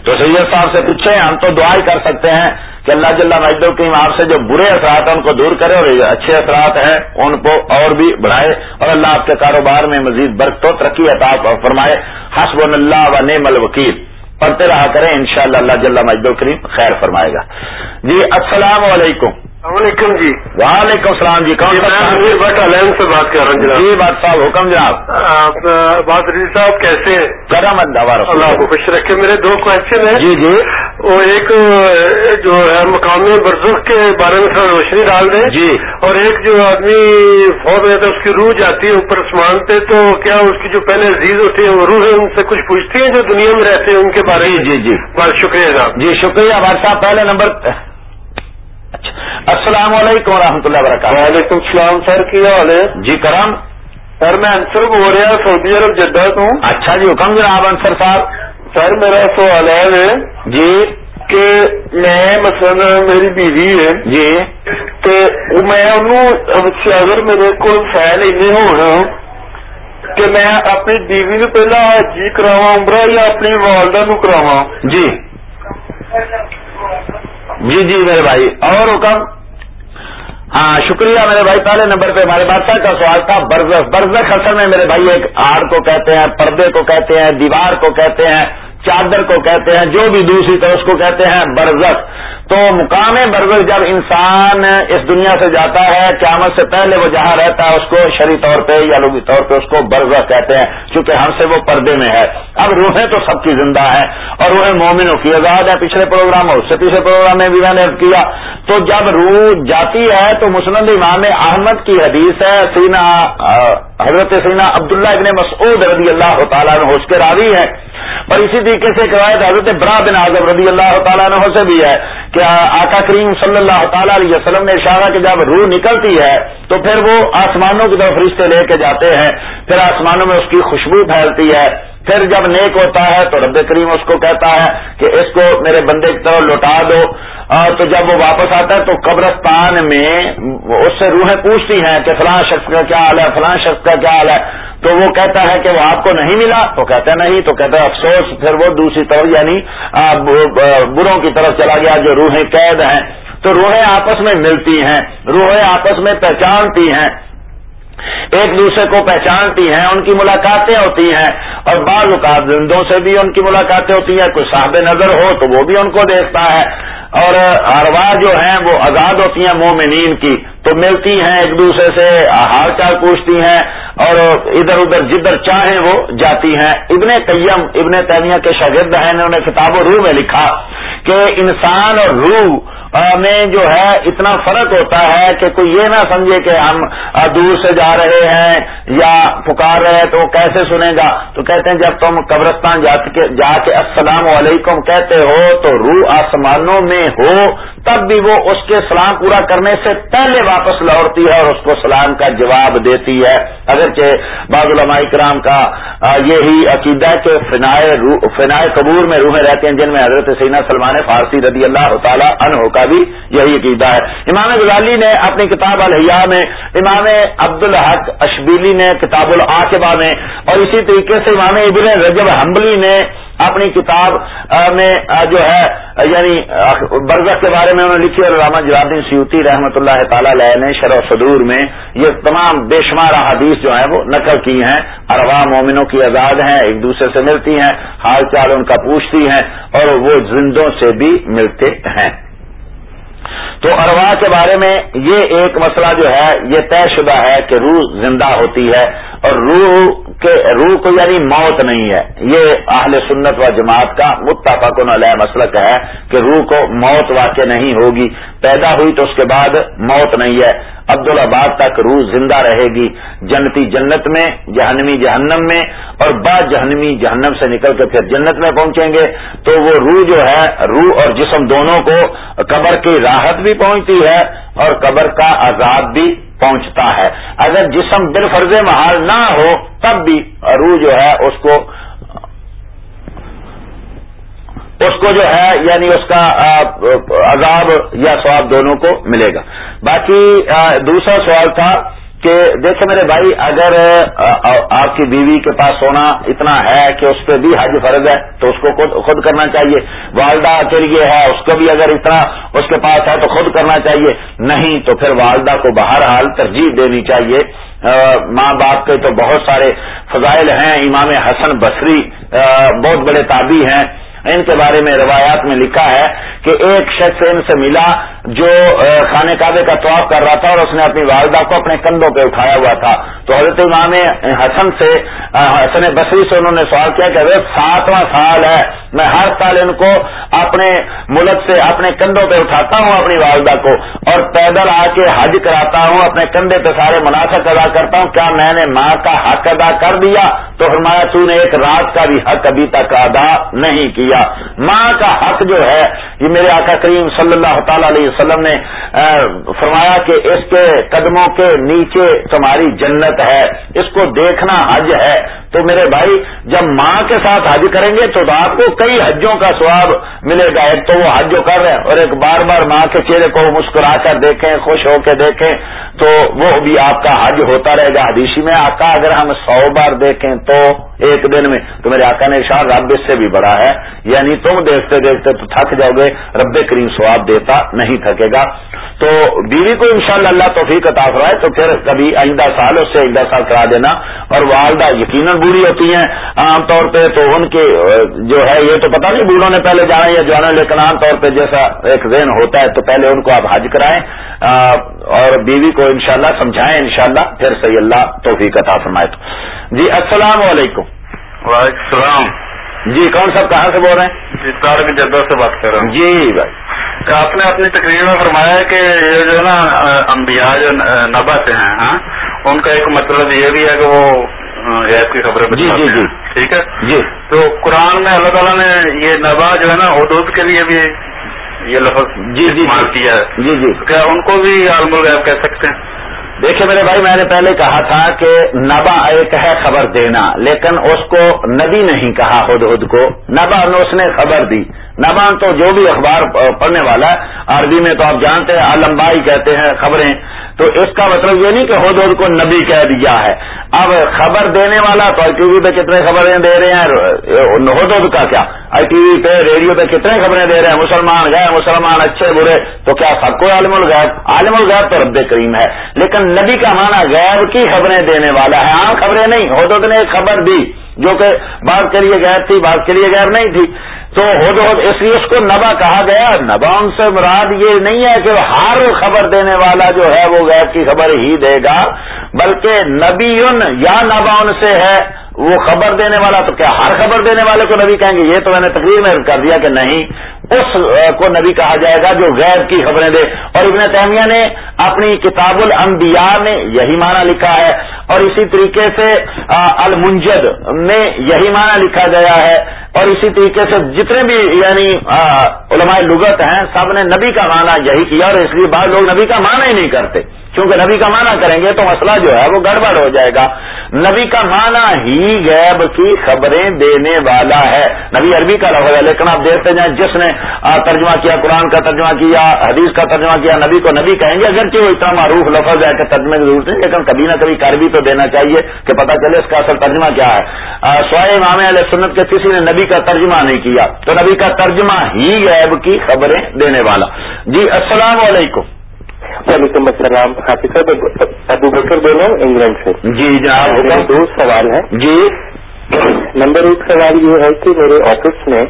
تو سید صاحب سے پوچھیں، ہم تو دعا ہی کر سکتے ہیں کہ اللہ جل مجد الکیم آپ سے جو برے اثرات ہیں ان کو دور کرے اور اچھے اثرات ہیں ان کو اور بھی بڑھائے۔ اور اللہ آپ کے کاروبار میں مزید برق تو ترقی عطا فرمائے۔ حسب اللہ و نعم الوکیل۔ پڑھتے رہا کریں انشاءاللہ اللہ جل مجد الکریم خیر فرمائے گا۔ جی السلام علیکم۔ السلام علیکم جی۔ وعلیکم السلام جی کون سے بات کر رہا ہوں جناب۔ جی بات صاحب حکم جناب۔ بات صاحب کیسے کرم اللہ کو خوش رکھے۔ میرے دو کوشچن ہیں۔ جی جی۔ وہ ایک جو ہے مقامی برزخ کے بارے میں تھوڑا روشنی ڈال دیں جی۔ اور ایک جو آدمی فوت ہو جاتا ہے اس کی روح جاتی ہے اوپر آسمان پہ تو کیا اس کی جو پہلے عزیز ہوتی ہے وہ روح ہے ان سے کچھ پوچھتی ہیں جو دنیا میں رہتے ہیں ان کے بارے میں؟ جی جی۔ بہت شکریہ جناب۔ جی شکریہ بھائی صاحب پہلے نمبر اچھا السلام علیکم ورحمۃ اللہ وبرکاتہ۔ وعلیکم السلام سر کیا حال ہے؟ جی کرم۔ سر میں انصر بول رہا سعودی عرب جدہ ہوں۔ اچھا جی حکم جناب انصر صاحب۔ سر میرا سوال ہے جی۔ کہ میں مثلا میری بیوی ہے جی۔ تو میں انہوں اگر میرے کو فیل ایسے ہونا کہ میں اپنی بیوی نو پہلا جی کراوا عمرہ یا اپنی والدہ نو کراوا جی۔ جی جی میرے بھائی۔ اور حکم؟ ہاں شکریہ میرے بھائی، پہلے نمبر پہ ہمارے بادشاہ کا سوال تھا، برزخ برزخ اصل میں میرے بھائی ایک آڑ کو کہتے ہیں، پردے کو کہتے ہیں، دیوار کو کہتے ہیں۔ چادر کو کہتے ہیں، جو بھی دوسری طرف اس کو کہتے ہیں، برزخ۔ تو مقام برزخ جب انسان اس دنیا سے جاتا ہے، قیامت سے پہلے وہ جہاں رہتا ہے، اس کو شری طور پہ یا لوگی طور پہ اس کو برزخ کہتے ہیں کیونکہ ہم سے وہ پردے میں ہے۔ اب روحیں تو سب کی زندہ ہیں اور روحیں مومنوں کی۔ آزاد ہے پچھلے پروگرام اور اس سے پچھلے پروگرام میں بھی میں نے کیا۔ تو جب روح جاتی ہے تو مسلم امام احمد کی حدیث ہے، سینا حضرت سینا عبداللہ ابن مسعود رضی اللہ تعالیٰ نے اس کے راوی ہیں۔ اور اسی طریقے سے روایت حضرت برا بن اعظم رضی اللہ تعالیٰ عنہ سے بھی ہے کہ آقا کریم صلی اللہ تعالیٰ علیہ وسلم نے اشارہ کہ جب روح نکلتی ہے تو پھر وہ آسمانوں کی طرف رشتے لے کے جاتے ہیں، پھر آسمانوں میں اس کی خوشبو پھیلتی ہے۔ پھر جب نیک ہوتا ہے تو رب کریم اس کو کہتا ہے کہ اس کو میرے بندے کی طرف لوٹا دو۔ تو جب وہ واپس آتا ہے تو قبرستان میں اس سے روحیں پوچھتی ہیں کہ فلاں شخص کا کیا حال ہے، فلاں شخص کا کیا حال ہے۔ تو وہ کہتا ہے کہ وہ آپ کو نہیں ملا۔ تو کہتا ہے نہیں، تو کہتا ہے افسوس، پھر وہ دوسری طرف یعنی بروں کی طرف چلا گیا جو روحیں قید ہیں۔ تو روحیں آپس میں ملتی ہیں، روحیں آپس میں پہچانتی ہیں۔ ایک دوسرے کو پہچانتی ہیں، ان کی ملاقاتیں ہوتی ہیں، اور بعض اوقات زندوں سے بھی ان کی ملاقاتیں ہوتی ہیں۔ کوئی صاحب نظر ہو تو وہ بھی ان کو دیکھتا ہے۔ اور اروا جو ہیں، وہ آزاد ہوتی ہیں مومنین کی، تو ملتی ہیں ایک دوسرے سے ہال چال پوچھتی ہیں۔ اور ادھر ادھر جدھر چاہیں وہ جاتی ہیں۔ ابن قیم، ابن تیمیہ کے شاگرد ہیں، انہوں نے کتاب و روح میں لکھا کہ انسان اور روح میں جو ہے اتنا فرق ہوتا ہے کہ کوئی یہ نہ سمجھے کہ ہم دور سے جا رہے ہیں یا پکار رہے ہیں تو وہ کیسے سنے گا؟ تو کہتے ہیں جب تم قبرستان جا کے السلام علیکم کہتے ہو تو روح آسمانوں میں ہو، تب بھی وہ اس کے سلام پورا کرنے سے پہلے واپس لوٹتی ہے اور اس کو سلام کا جواب دیتی ہے۔ اگرچہ بعض علماء کرام کا یہی عقیدہ کہ فنائے فنائے قبور میں روحیں رہتی ہیں، جن میں حضرت سینا سلمان فارسی رضی اللہ تعالیٰ عنہ کا بھی یہی عقیدہ ہے۔ امام غزالی نے اپنی کتاب الحیہ میں، امام عبد الحق اشبیلی نے کتاب العاقبہ میں، اور اسی طریقے سے امام ابن رجب حمبلی نے اپنی کتاب میں جو ہے یعنی برزخ کے بارے میں انہوں نے لکھی اور علامہ جلادین سیوتی رحمۃ اللہ تعالی علیہ نے شرح صدور میں یہ تمام بے شمار حدیث جو ہیں وہ نقل کی ہیں۔ اروا مومنوں کی آزاد ہیں، ایک دوسرے سے ملتی ہیں، حال چال ان کا پوچھتی ہیں اور وہ زندوں سے بھی ملتے ہیں۔ تو اروا کے بارے میں یہ ایک مسئلہ جو ہے، یہ طے شدہ ہے کہ روح زندہ ہوتی ہے اور روح کہ روح کو یعنی موت نہیں ہے۔ یہ اہل سنت و جماعت کا متفق علیہ مسلک ہے کہ روح کو موت واقع نہیں ہوگی۔ پیدا ہوئی تو اس کے بعد موت نہیں ہے۔ عبدالآباد تک روح زندہ رہے گی۔ جنتی جنت میں، جہنمی جہنم میں اور بعد جہنمی جہنم سے نکل کے پھر جنت میں پہنچیں گے۔ تو وہ روح جو ہے، روح اور جسم دونوں کو قبر کی راحت بھی پہنچتی ہے اور قبر کا عذاب بھی پہنچتا ہے۔ اگر جسم بال فرض محال نہ ہو، تب بھی روح جو ہے اس کو اس کو جو ہے یعنی اس کا عذاب یا سواب دونوں کو ملے گا۔ باقی دوسرا سوال تھا کہ دیکھیں میرے بھائی، اگر آپ کی بیوی کے پاس سونا اتنا ہے کہ اس پہ بھی حج فرض ہے، تو اس کو خود کرنا چاہیے۔ والدہ کے لیے ہے، اس کو بھی اگر اتنا اس کے پاس ہے تو خود کرنا چاہیے۔ نہیں، تو پھر والدہ کو بہرحال ترجیح دینی چاہیے۔ ماں باپ کے تو بہت سارے فضائل ہیں۔ امام حسن بصری بہت بڑے تابی ہیں۔ ان کے بارے میں روایات میں لکھا ہے کہ ایک شخص ان سے ملا جو خانے کعبے کا طواف کر رہا تھا اور اس نے اپنی والدہ کو اپنے کندھوں پہ اٹھایا ہوا تھا۔ تو حضرت امام حسن سے حسن بصری سے انہوں نے سوال کیا کہ ساتواں سال ہے، میں ہر سال ان کو اپنے ملک سے اپنے کندھوں پہ اٹھاتا ہوں اپنی والدہ کو اور پیدل آ کے حج کراتا ہوں، اپنے کندھے پہ سارے مناسب ادا کرتا ہوں۔ کیا میں نے ماں کا حق ادا کر دیا؟ تو فرمایا، تو نے ایک رات کا بھی حق ابھی تک ادا نہیں کیا۔ ماں کا حق جو ہے، یہ میرے آقا کریم صلی اللہ تعالی علیہ وسلم نے فرمایا کہ اس کے قدموں کے نیچے تمہاری جنت ہے، اس کو دیکھنا حج ہے۔ تو میرے بھائی، جب ماں کے ساتھ حج کریں گے تو آپ کو کئی حجوں کا سواب ملے گا۔ ایک تو وہ حج جو کر رہے ہیں اور ایک بار بار ماں کے چہرے کو مسکرا کر دیکھیں، خوش ہو کے دیکھیں، تو وہ بھی آپ کا حج ہوتا رہے گا۔ حدیثی میں آقا، اگر ہم سو بار دیکھیں تو ایک دن میں، تو میرے آقا نے شاہ رب اس سے بھی بڑا ہے۔ یعنی تم دیکھتے دیکھتے تو تھک جاؤ گے، رب کریم سواب دیتا نہیں تھکے گا۔ تو بیوی کو انشاءاللہ اللہ توفیق عطا فرائے تو پھر کبھی آئندہ سال اس سے آئندہ سال کرا دینا۔ اور والدہ یقیناً بوڑھی ہوتی ہیں عام طور پہ تو ان کی جو ہے یہ تو پتہ نہیں بوڑھوں نے پہلے جانا یا جانا لیکن عام طور پہ جیسا ایک ذہن ہوتا ہے تو پہلے ان کو آپ حج کرائیں اور بیوی کو انشاءاللہ سمجھائیں انشاءاللہ پھر صحیح اللہ توفیق عطا فرمائے تو۔ جی السلام علیکم۔ وعلیکم السلام۔ جی کون صاحب کہاں سے بول رہے ہیں؟ جی تارک جدہ سے بات کر رہا ہوں۔ جی بھائی۔ آپ نے اپنی تقریر میں فرمایا ہے کہ یہ جو ہے نا انبیاء جو نبا سے ہیں ہاں ان کا ایک مطلب یہ بھی ہے کہ وہ کی خبریں جی جی جی۔ ٹھیک ہے؟ جی۔ تو قرآن میں اللہ تعالیٰ نے یہ نبا جو ہے نا حدود کے لیے بھی یہ لفظ جی جی استعمال کیا ہے۔ جی جی۔ کیا ان کو بھی عالم الغیب کہہ سکتے ہیں؟ دیکھیں میرے بھائی، میں نے پہلے کہا تھا کہ نبا ایک ہے خبر دینا، لیکن اس کو نبی نہیں کہا خود خود کو۔ نبا نے اس نے خبر دی۔ نبا تو جو بھی اخبار پڑھنے والا ہے، عربی میں تو آپ جانتے ہیں علمبائی کہتے ہیں خبریں۔ تو اس کا مطلب یہ نہیں کہ خود خود کو نبی کہہ دیا ہے۔ اب خبر دینے والا تو آئی ٹی وی پہ کتنے خبریں دے رہے ہیں خود کا کیا؟ آئی ٹی وی پہ، ریڈیو پہ کتنے خبریں دے رہے ہیں؟ مسلمان گئے، مسلمان اچھے برے، تو کیا سب کو عالم الغیب؟ عالم الغیب تو رب کریم ہے، لیکن نبی کا معنی غیب کی خبریں دینے والا ہے۔ عام خبریں نہیں، حدود نے ایک خبر دی، جو کہ بات کے لیے غیر تھی بات کے لیے غیر نہیں تھی۔ تو ہو دو اس لیے اس کو نبا کہا گیا۔ نبا ان سے مراد یہ نہیں ہے کہ ہر خبر دینے والا جو ہے، وہ غیر کی خبر ہی دے گا، بلکہ نبی یا نبا ان سے ہے۔ وہ خبر دینے والا تو کیا ہر خبر دینے والے کو نبی کہیں گے؟ یہ تو میں نے تقریر میں کر دیا کہ نہیں، اس کو نبی کہا جائے گا جو غیب کی خبریں دے۔ اور ابن تیمیہ نے اپنی کتاب الانبیاء میں یہی معنی لکھا ہے۔ اور اسی طریقے سے المنجد میں یہی معنی لکھا گیا ہے۔ اور اسی طریقے سے جتنے بھی یعنی علماء لغت ہیں، سب نے نبی کا معنی یہی کیا اور اس لیے بعض لوگ نبی کا معنی ہی نہیں کرتے۔ کیونکہ نبی کا معنی کریں گے تو مسئلہ جو ہے وہ گڑبڑ ہو جائے گا۔ نبی کا معنی ہی غیب کی خبریں دینے والا ہے۔ نبی عربی کا لفظ ہے، لیکن آپ دیکھتے جائیں جس نے ترجمہ کیا، قرآن کا ترجمہ کیا، حدیث کا ترجمہ کیا، نبی کو نبی کہیں گے، اگرچہ وہ اتنا معروف لفظ ہے کہ ترجمے کی ضرورت نہیں، لیکن کبھی نہ کبھی کر بھی تو دینا چاہیے کہ پتہ چلے اس کا اصل ترجمہ کیا ہے۔ سوائے امام علیہ سنت کے کسی نے نبی کا ترجمہ نہیں کیا، تو نبی کا ترجمہ ہی غیب کی خبریں دینے والا۔ جی السلام علیکم۔ وعلیکم السلام حافظ صاحب ابو بکر بول رہا ہوں انگلینڈ سے۔ جی جناب دو سوال ہیں۔ جی۔ نمبر ایک سوال یہ ہے کہ میرے آفس میں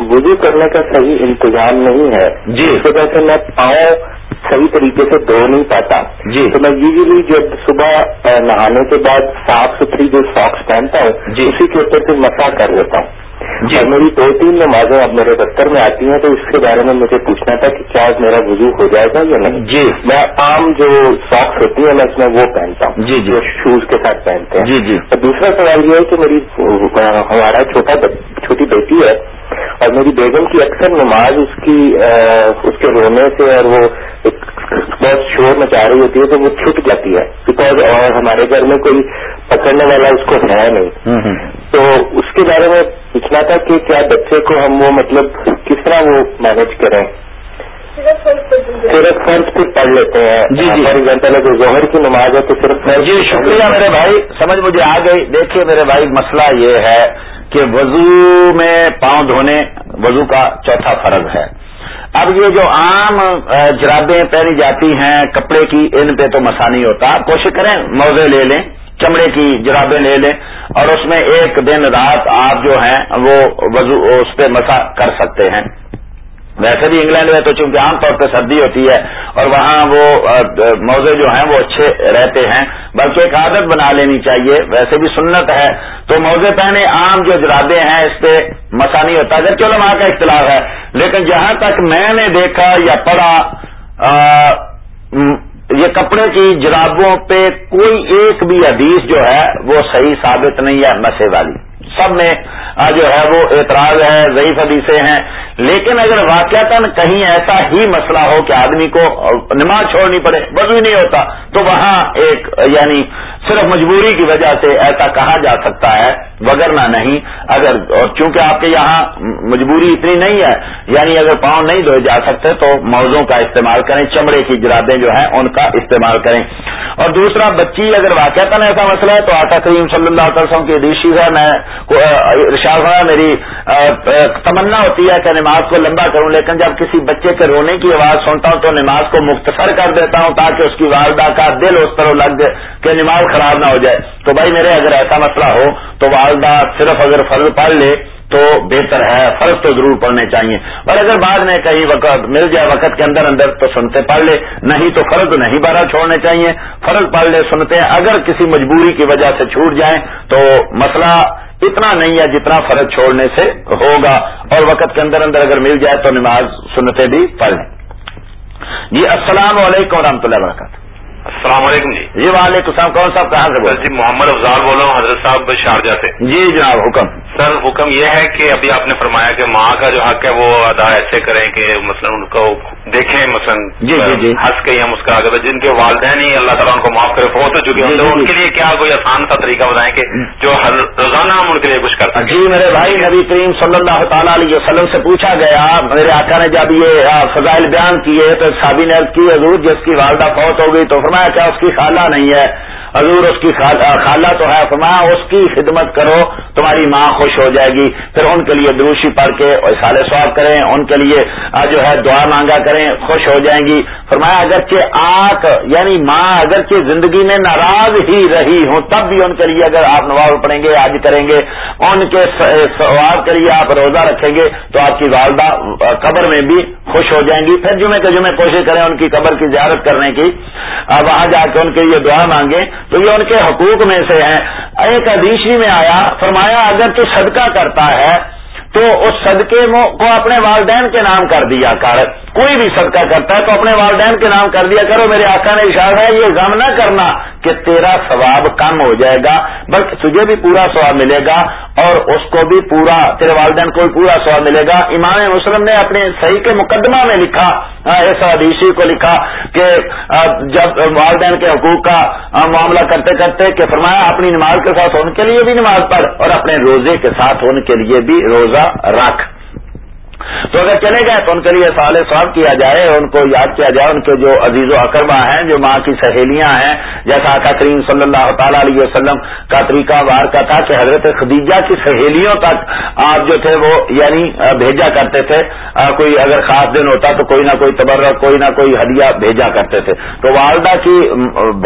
وضو کرنے کا صحیح انتظام نہیں ہے۔ جی۔ اس وجہ سے میں پاؤں صحیح طریقے سے دھو نہیں پاتا۔ جی۔ تو میں یوزلی جب صبح نہانے کے بعد صاف ستھری جو ساکس پہنتا ہوں جی۔ اسی کے اوپر سے مسا کر لیتا ہوں۔ جی۔ میری دو تین نمازیں اب میرے دفتر میں آتی ہیں تو اس کے بارے میں مجھے پوچھنا تھا کہ کیا میرا وضو ہو جائے گا یا نہیں جی۔ میں عام جو ساکس ہوتی ہے میں اس میں وہ پہنتا ہوں جی، جی۔ شوز کے ساتھ پہنتے ہیں جی، جی۔ اور دوسرا سوال یہ ہے کہ میری ہمارا چھوٹا چھوٹی بیٹی ہے اور میری بیگم کی اکثر نماز اس کی اس کے رونے سے اور وہ بہت شور مچا رہی ہوتی ہے تو وہ چھٹ جاتی ہے بیکاز اور ہمارے گھر میں کوئی پکڑنے والا اس کو ہے نہیں تو اس کے بارے میں پوچھنا تھا کہ کیا بچے کو ہم وہ مطلب کس طرح وہ مینج کریں؟ صرف فرض پھر پڑھ لیتے ہیں۔ جی، جی۔ فار ایگزامپل اگر ظہر کی نماز ہے تو صرف جی شکریہ میرے بھائی سمجھ مجھے آ گئی۔ دیکھیے میرے بھائی مسئلہ یہ ہے کہ وضو میں پاؤں دھونے وضو کا چوتھا فرض ہے۔ اب یہ جو عام جرابیں پہنی جاتی ہیں کپڑے کی ان پہ تو مسا نہیں ہوتا۔ آپ کوشش کریں موزے لے لیں۔ چمڑے کی جرابیں لے لیں اور اس میں ایک دن رات آپ جو ہیں وہ وضو اس پہ مسا کر سکتے ہیں۔ ویسے بھی انگلینڈ میں تو چونکہ عام طور پہ سردی ہوتی ہے اور وہاں وہ موزے جو ہیں وہ اچھے رہتے ہیں، بلکہ ایک عادت بنا لینی چاہیے۔ ویسے بھی سنت ہے۔ تو موزے پہنے عام جو جرابے ہیں اس پہ مسا نہیں ہوتا۔ اگر چلو وہاں کا اختلاف ہے۔ لیکن جہاں تک میں نے دیکھا یا پڑھا یہ کپڑے کی جرابوں پہ کوئی ایک بھی حدیث جو ہے وہ صحیح ثابت نہیں ہے مسے والی۔ سب میں جو ہے وہ اعتراض ہے، ضعیف حدیثیں ہیں۔ لیکن اگر واقعتا کہیں ایسا ہی مسئلہ ہو کہ آدمی کو نماز چھوڑنی پڑے وضو نہیں ہوتا، تو وہاں ایک یعنی صرف مجبوری کی وجہ سے ایسا کہا جا سکتا ہے، وگرنہ نہیں۔ اگر، اور چونکہ آپ کے یہاں مجبوری اتنی نہیں ہے یعنی اگر پاؤں نہیں دھوئے جا سکتے، تو موزوں کا استعمال کریں، چمڑے کی جرابیں جو ہیں ان کا استعمال کریں۔ اور دوسرا، بچی اگر واقعتا ایسا مسئلہ ہے، تو آقا کریم صلی اللہ علیہ وسلم کی حدیث ہے، میں ارشاد ہوا میری تمنا ہوتی ہے کہ نماز کو لمبا کروں، لیکن جب کسی بچے کے رونے کی آواز سنتا ہوں تو نماز کو مختصر کر دیتا ہوں تاکہ اس کی والدہ کا دل اس طرح لگ جائے کہ نماز خراب نہ ہو جائے۔ تو بھائی میرے، اگر ایسا مسئلہ ہو تو والدہ صرف اگر فرض پڑھ لے تو بہتر ہے، فرض تو ضرور پڑھنے چاہیے۔ اور اگر بعد میں کہیں وقت مل جائے وقت کے اندر اندر تو سنتے پڑھ لے، نہیں تو فرض نہیں بارہ چھوڑنے چاہیے۔ فرض پڑھ لے، سنتے، اگر کسی مجبوری کی وجہ سے چھوٹ جائیں تو مسئلہ اتنا نہیں ہے جتنا فرض چھوڑنے سے ہوگا۔ اور وقت کے اندر اندر اگر مل جائے تو نماز سنتے بھی پڑھ لیں۔ جی السلام علیکم ورحمۃ اللہ وبرکاتہ۔ السلام علیکم جی۔ جی وعلیکم السلام۔ کون صاحب کہاں سے بول جی محمد افضال بول رہا ہوں حضرت صاحب شارجہ سے۔ جی جناب حکم۔ سر حکم یہ ہے کہ ابھی آپ نے فرمایا کہ ماں کا جو حق ہے وہ ادا ایسے کریں کہ مثلا ان کو دیکھیں مثلا جی، جی، جی۔ ہنس کے یا مسکرا کے جن کے والدین ہی اللہ تعالیٰ ان کو معاف کرے فوت ہو چکے ہیں جی، جی، ان جی۔ کے لیے کیا کوئی آسان سا طریقہ بتائیں کہ جو ہر روزانہ ہم ان کے لیے کچھ کر سکیں جی میرے بھائی نبی کریم صلی اللہ تعالیٰ علیہ وسلم سے پوچھا گیا میرے آقا نے جب یہ فضائل بیان کیے تو صحابی نے کی حضور جس کی والدہ فوت ہو گئی تو فرمایا کیا اس کی خالہ نہیں ہے حضور اس کی خالہ تو ہے، فرمایا اس کی خدمت کرو، تمہاری ماں خوش ہو جائے گی۔ پھر ان کے لیے دروشی پڑھ کے سال سواب کریں، ان کے لیے جو ہے، دعا مانگا کریں، خوش ہو جائیں گی۔ فرمایا اگرچہ آنکھ یعنی ماں اگرچہ زندگی میں ناراض ہی رہی ہوں، تب بھی ان کے لیے اگر آپ نماز پڑھیں گے آج کریں گے، ان کے ثواب کے لیے آپ روزہ رکھیں گے، تو آپ کی والدہ قبر میں بھی خوش ہو جائیں گی۔ پھر جمعے کے جمعے کوشش کریں ان کی قبر کی زیارت کرنے کی۔ وہاں جا کے ان کے لیے دعا مانگیں۔ تو یہ ان کے حقوق میں سے ہیں۔ ایک حدیثی میں آیا، فرمایا، اگر تو صدقہ کرتا ہے، تو اس صدقے کو اپنے والدین کے نام کر دیا کر۔ کوئی بھی صدقہ کرتا ہے تو اپنے والدین کے نام کر دیا کرو، میرے آقا نے اشارہ ہے، یہ غم نہ کرنا کہ تیرا ثواب کم ہو جائے گا، بلکہ تجھے بھی پورا ثواب ملے گا اور اس کو بھی پورا، تیرے والدین کو بھی پورا ثواب ملے گا۔ امام مسلم نے اپنے صحیح کے مقدمہ میں لکھا اس حدیثی کو لکھا کہ جب والدین کے حقوق کا معاملہ کرتے کرتے کہ فرمایا، اپنی نماز کے ساتھ ان کے لیے بھی نماز پڑھ اور اپنے روزے کے ساتھ ان کے لیے بھی روزہ رکھ۔ تو اگر چلے گئے تو ان کے لیے سال سواب کیا جائے ان کو یاد کیا جائے ان کے جو عزیز و اقربا ہیں جو ماں کی سہیلیاں ہیں جیسا آقا کریم صلی اللہ تعالیٰ علیہ وسلم کا طریقہ وار کا تھا کہ حضرت خدیجہ کی سہیلیوں تک آپ جو تھے وہ یعنی بھیجا کرتے تھے۔ کوئی اگر خاص دن ہوتا تو کوئی نہ کوئی تبرک کوئی نہ کوئی ہدیہ بھیجا کرتے تھے۔ تو والدہ کی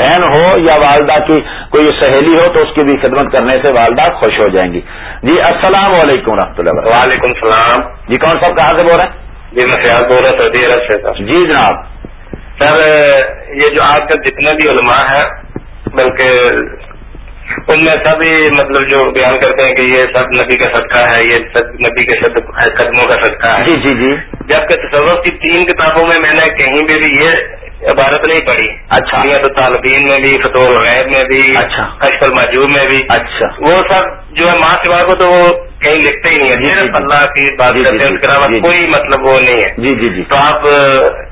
بہن ہو یا والدہ کی کوئی سہیلی ہو تو اس کی بھی خدمت کرنے سے والدہ خوش ہو جائیں گی۔ جی السلام علیکم رحمۃ اللہ وعلیکم السلام۔ جی کون صاحب کہاں سے بول رہے ہیں؟ جی میں فیاض بول رہا سعودی عرب سے جی جناب۔ سر یہ جو آج کل جتنے بھی علماء ہیں بلکہ ان میں سبھی مطلب جو بیان کرتے ہیں کہ یہ سب نبی کا صدقہ ہے یہ سب نبی کے صد- قدموں کا صدقہ ہے۔ جی جی جی۔ جبکہ تصوف کی تین کتابوں میں میں نے کہیں پہ بھی یہ عبارت نہیں پڑھی۔ اچھا۔ تو طالبین میں بھی فتح الغیب میں بھی اچھا۔ کشف المجوب میں بھی۔ اچھا۔ وہ سب جو ہے ماں سوا کو تو وہ کہیں لکھتے ہی نہیں ہے جی، جی، جی۔ اللہ کی بات۔ کوئی مطلب وہ نہیں ہے جی جی جی تو آپ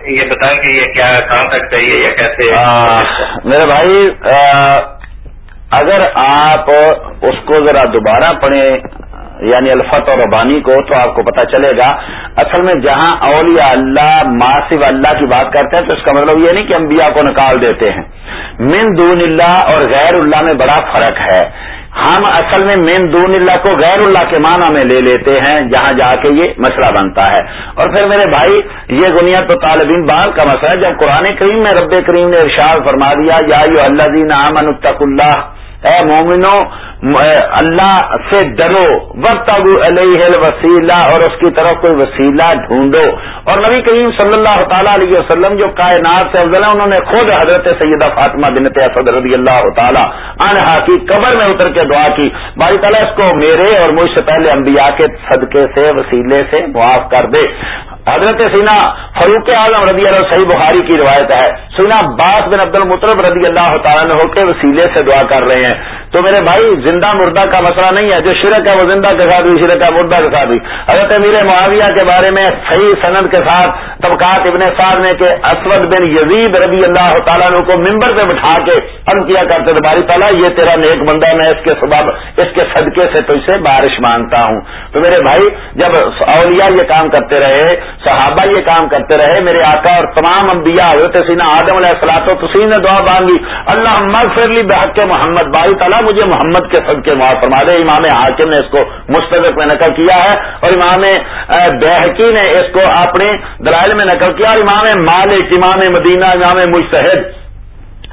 یہ بتائیں کہ یہ کیا کہاں تک چاہیے یا کیسے میرے بھائی اگر آپ اس کو ذرا دوبارہ پڑھیں یعنی الفت اور ربانی کو تو آپ کو پتا چلے گا۔ اصل میں جہاں اولیاء اللہ ماسب اللہ کی بات کرتے ہیں تو اس کا مطلب یہ نہیں کہ انبیاء کو نکال دیتے ہیں۔ من دون اللہ اور غیر اللہ میں بڑا فرق ہے۔ ہم اصل میں من دون اللہ کو غیر اللہ کے معنی میں لے لیتے ہیں جہاں جا کے یہ مسئلہ بنتا ہے۔ اور پھر میرے بھائی، یہ دنیا تو طالبین بال کا مسئلہ جب قرآن کریم میں رب کریم نے ارشاد فرما دیا، یا یو اللہ دین امن اللہ، اے مومنو اللہ سے ڈرو وقت علیہ الوسیلہ اور اس کی طرف کوئی وسیلہ ڈھونڈو۔ اور نبی کریم صلی اللہ تعالیٰ علیہ وسلم جو کائنات سے افضل ہیں، انہوں نے خود حضرت سیدہ فاطمہ بنت اسد رضی اللہ تعالیٰ عنہا کی قبر میں اتر کے دعا کی۔ باری تعالیٰ، اس کو میرے اور مجھ سے پہلے انبیاء کے صدقے سے، وسیلے سے معاف کر دے۔ حضرت سینا فروق اعظم رضی اللہ صحیح بخاری کی روایت ہے۔ سینا عباس بن عبد المطرب رضی اللہ تعالیٰ نے ہو کے وسیلے سے دعا کر رہے ہیں۔ تو میرے بھائی، زندہ مردہ کا مسئلہ نہیں ہے، جو شرک ہے وہ زندہ کے ساتھ بھی، شرک ہے مردہ کے ساتھ بھی۔ حضرت امیر معاویہ کے بارے میں صحیح سند کے ساتھ طبقات ابن صاحب نے کہ اسود بن یزید رضی اللہ تعالیٰ نے کو ممبر پہ بٹھا کے ارد کیا کرتے تھے، باری تعالیٰ، یہ تیرا نیک بندہ، میں اس کے سبب، اس کے صدقے سے تو اسے بارش مانگتا ہوں۔ تو میرے بھائی، جب اولیاء یہ کام کرتے رہے، صحابہ یہ کام کرتے رہے، میرے آقا اور تمام انبیاء، حضرت سینا آدم علیہ السلاط و تسین نے دعا مانگی اللہ مغفر لی بحق کے محمد، باری تعالیٰ مجھے محمد کے صد کے معاف فرما دے۔ امام حاکم نے اس کو مستدق میں نقل کیا ہے اور امام بحقی نے اس کو اپنے دلائل میں نقل کیا۔ اور امام مالک، امام مدینہ، امام مشتحد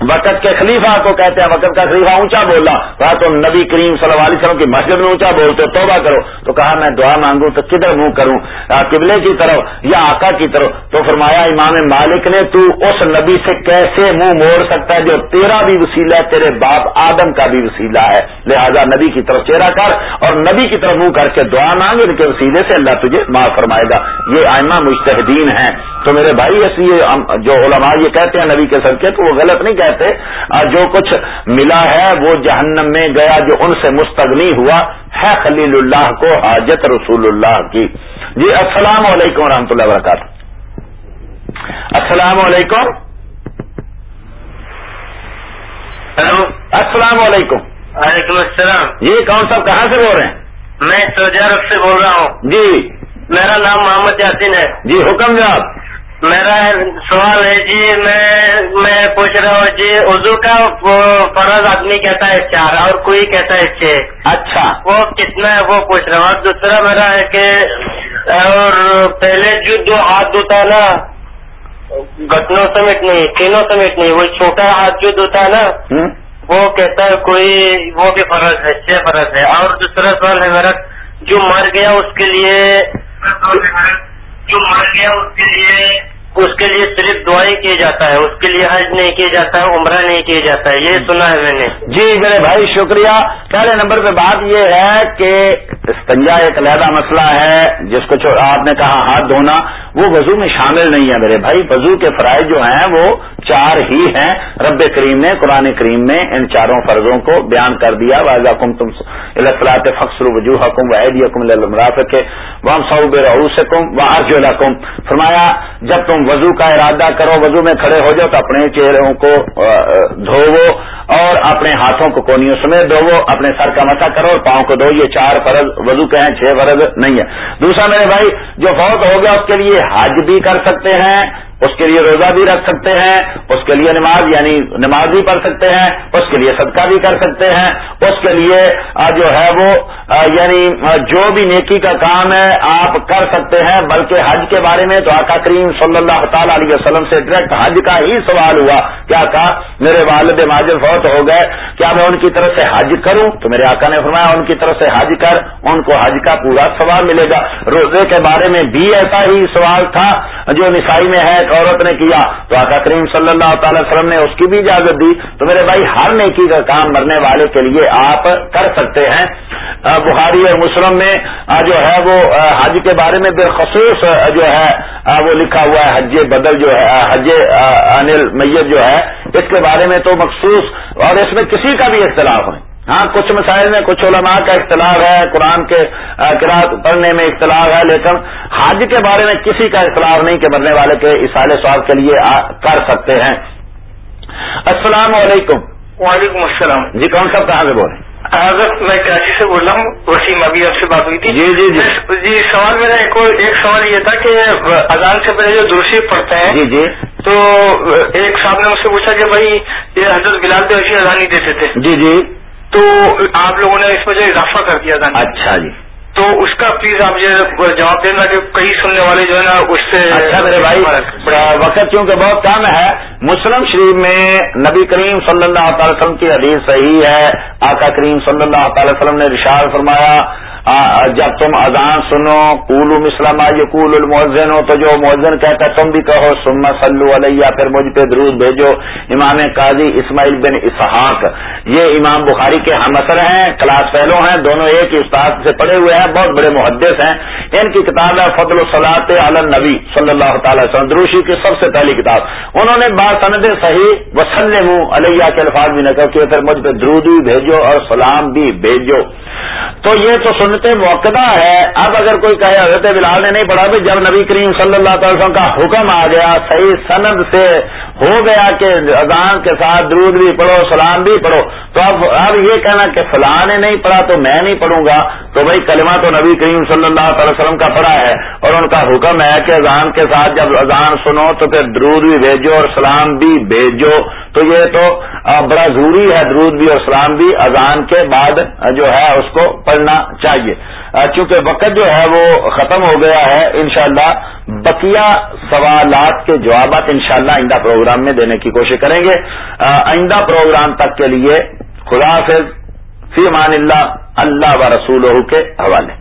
وقت کے خلیفہ کو کہتے ہیں، وقت کا خلیفہ اونچا بولا کہا تو نبی کریم صلی اللہ علیہ وسلم کی مسجد میں اونچا بولتے ہو، توبہ کرو۔ تو کہا، میں دعا مانگوں تو کدھر منہ کروں؟ قبلے کی طرف یا آقا کی طرف؟ تو فرمایا، امام مالک نے، تو اس نبی سے کیسے منہ موڑ سکتا ہے جو تیرا بھی وسیلہ ہے، تیرے باپ آدم کا بھی وسیلہ ہے؟ لہذا نبی کی طرف چہرہ کر اور نبی کی طرف منہ کر کے دعا مانگ، ان کے وسیلے سے اللہ تجھے معاف فرمائے گا۔ یہ آئمہ مشتحدین ہیں۔ تو میرے بھائی، اس لیے جو علماء یہ کہتے ہیں نبی کے صدقے، تو وہ غلط نہیں کہتے۔ جو کچھ ملا ہے وہ جہنم میں گیا جو ان سے مستغنی ہوا ہے خلیل اللہ کو حاجت رسول اللہ کی۔ جی السلام علیکم و رحمۃ اللہ وبرکاتہ۔ السلام علیکم۔ ہلو السلام علیکم۔ وعلیکم السلام۔ جی کون صاحب کہاں سے بول رہے ہیں؟ میں سعودی عرب سے بول رہا ہوں۔ جی۔ میرا نام محمد یاسین ہے۔ جی حکم جناب۔ میرا سوال ہے جی میں میں پوچھ رہا ہوں جی اردو کا فرض آدمی کہتا ہے چار اور کوئی کہتا ہے چھ اچھا۔ وہ کتنا ہے وہ پوچھ رہا ہوں۔ اور دوسرا میرا ہے کہ اور پہلے جو دو ہاتھ دھوتا ہے نا گٹنوں سمیت نہیں تینوں سمیت نہیں وہ چھوٹا ہاتھ جو دھوتا ہے نا؟ وہ کہتا ہے کوئی وہ بھی فرض ہے چھ فرض ہے۔ اور دوسرا سوال ہے میرا جو مر گیا اس کے لیے جو مر گیا اس کے لیے اس کے لیے صرف دعائیں کیا جاتا ہے اس کے لیے حج نہیں کیا جاتا ہے عمرہ نہیں کیا جاتا ہے یہ سنا ہے میں نے۔ جی میرے بھائی شکریہ۔ پہلے نمبر پہ بات یہ ہے کہ استنجا ایک علیحدہ مسئلہ ہے، جس کو آپ نے کہا ہاتھ دھونا، وہ وضو میں شامل نہیں ہے میرے بھائی۔ وضو کے فرائض جو ہیں، وہ چار ہی ہیں۔ رب کریم نے قرآن کریم نے ان چاروں فرضوں کو بیان کر دیا۔ واضح کم تم الاطلاط فخر وجوہ حکم وحید یقم المرافق وام صعب روس کم و ارج فرمایا، جب تم وضو کا ارادہ کرو، وضو میں کھڑے ہو جاؤ تو اپنے چہروں کو دھوو۔ اور اپنے ہاتھوں کو کونیوں سمیت دھوو، اپنے سر کا مسا کرو اور پاؤں کو دھو، یہ چار فرض وضو کے ہیں چھ فرض نہیں ہے۔ دوسرا میرے بھائی، جو فوت ہو گیا اس کے لیے حج بھی کر سکتے ہیں اس کے لیے روزہ بھی رکھ سکتے ہیں، اس کے لیے نماز یعنی نماز بھی پڑھ سکتے ہیں، اس کے لیے صدقہ بھی کر سکتے ہیں، اس کے لیے جو ہے وہ یعنی جو بھی نیکی کا کام ہے، آپ کر سکتے ہیں، بلکہ حج کے بارے میں تو آقا کریم صلی اللہ تعالی علیہ وسلم سے ڈائریکٹ حج کا ہی سوال ہوا، کیا کہا میرے والد ماجد فوت ہو گئے، کیا میں ان کی طرف سے حج کروں؟ تو میرے آقا نے فرمایا، ان کی طرف سے حج کر، ان کو حج کا پورا سوال ملے گا۔ روزے کے بارے میں بھی ایسا ہی سوال تھا، جو نسائی میں ہے ایک عورت نے کیا تو آقا کریم صلی اللہ تعالی وسلم نے اس کی بھی اجازت دی تو میرے بھائی ہر نیکی کا کام مرنے والے کے لیے آپ کر سکتے ہیں۔ بخاری اور مسلم میں جو ہے وہ حج کے بارے میں بالخصوص جو ہے وہ لکھا ہوا ہے، حج بدل جو ہے حج انل میت جو ہے، اس کے بارے میں تو مخصوص اور اس میں کسی کا بھی اختلاف ہے ہاں کچھ مسائل میں کچھ علماء کا اختلاف ہے قرآن کے پڑھنے میں اختلاف ہے لیکن حج کے بارے میں کسی کا اختلاف نہیں کہ مرنے والے کے اسال سواب کے لیے کر سکتے ہیں۔ السلام علیکم۔ وعلیکم السلام۔ جی کون صاحب کہاں سے بولے حضرت میں کراچی سے بول رہا ہوں وسیم ابھی آپ سے بات ہوئی تھی۔ جی جی جی۔ جی سوال میرا ایک ایک سوال یہ تھا کہ اذان سے پہلے جو درشی پڑھتے ہیں جی جی۔ تو ایک صاحب نے مجھ سے پوچھا کہ بھائی یہ حضرت بلال ایسی اذان نہیں دیتے تھے۔ جی جی۔ تو آپ لوگوں نے اس جو اضافہ کر دیا تھا۔ اچھا جی۔ تو اس کا پلیز آپ یہ جواب دینا کہ کئی سننے والے جو ہے نا اس سے اچھا میرے بھائی وقت کیونکہ بہت کم ہے مسلم شریف میں نبی کریم صلی اللہ تعالی وسلم کی حدیث صحیح ہے۔ آقا کریم صلی اللہ تعالی وسلم نے رشاد فرمایا جب تم اذان سنو قولو مسلم یقول المؤذن ہو تو جو مؤذن کہتا ہے، تم بھی کہو سما سلو علیہ، پھر مجھ پہ درود بھیجو۔ امام قاضی اسماعیل بن اسحاق، یہ امام بخاری کے ہم اثر ہیں، کلاس فیلو ہیں، دونوں ایک ہی استاد سے پڑھے ہوئے ہیں، بہت بڑے محدث ہیں۔ ان کی کتاب ہے فضل الصلاط علی نبی صلی اللہ تعالی وسلم، دروشی کی سب سے پہلی کتاب۔ انہوں نے بات سند صحیح وسلم علیہ کے الفاظ بھی نہ کہ پھر مجھ پہ درود بھی بھیجو اور سلام بھی بھیجو۔ تو یہ تو سنتے موقع ہے، اب اگر کوئی کہے حضرت بلال نے نہیں پڑھا، تو جب نبی کریم صلی اللہ تعالی وسلم کا حکم آ گیا، صحیح سند سے ہو گیا کہ اذان کے ساتھ درود بھی پڑھو، سلام بھی پڑھو، تو اب اب یہ کہنا کہ فلاں نے نہیں پڑھا تو میں نہیں پڑھوں گا، تو بھائی کلمہ تو نبی کریم صلی اللہ تعالی وسلم کا پڑھا ہے اور ان کا حکم ہے کہ اذان کے ساتھ جب اذان سنو تو پھر درود بھی بھیجو اور سلام بھی بھیجو۔ تو یہ تو بڑا ضروری ہے درود بھی اور سلام بھی، اذان کے بعد جو ہے اس کو پڑھنا چاہیے۔ چاہیے۔ چونکہ وقت جو ہے وہ ختم ہو گیا ہے، انشاءاللہ بقیہ سوالات کے جوابات انشاءاللہ آئندہ پروگرام میں دینے کی کوشش کریں گے۔ آئندہ پروگرام تک کے لیے خدا حافظ، فی مان اللہ اللہ و رسول کے حوالے۔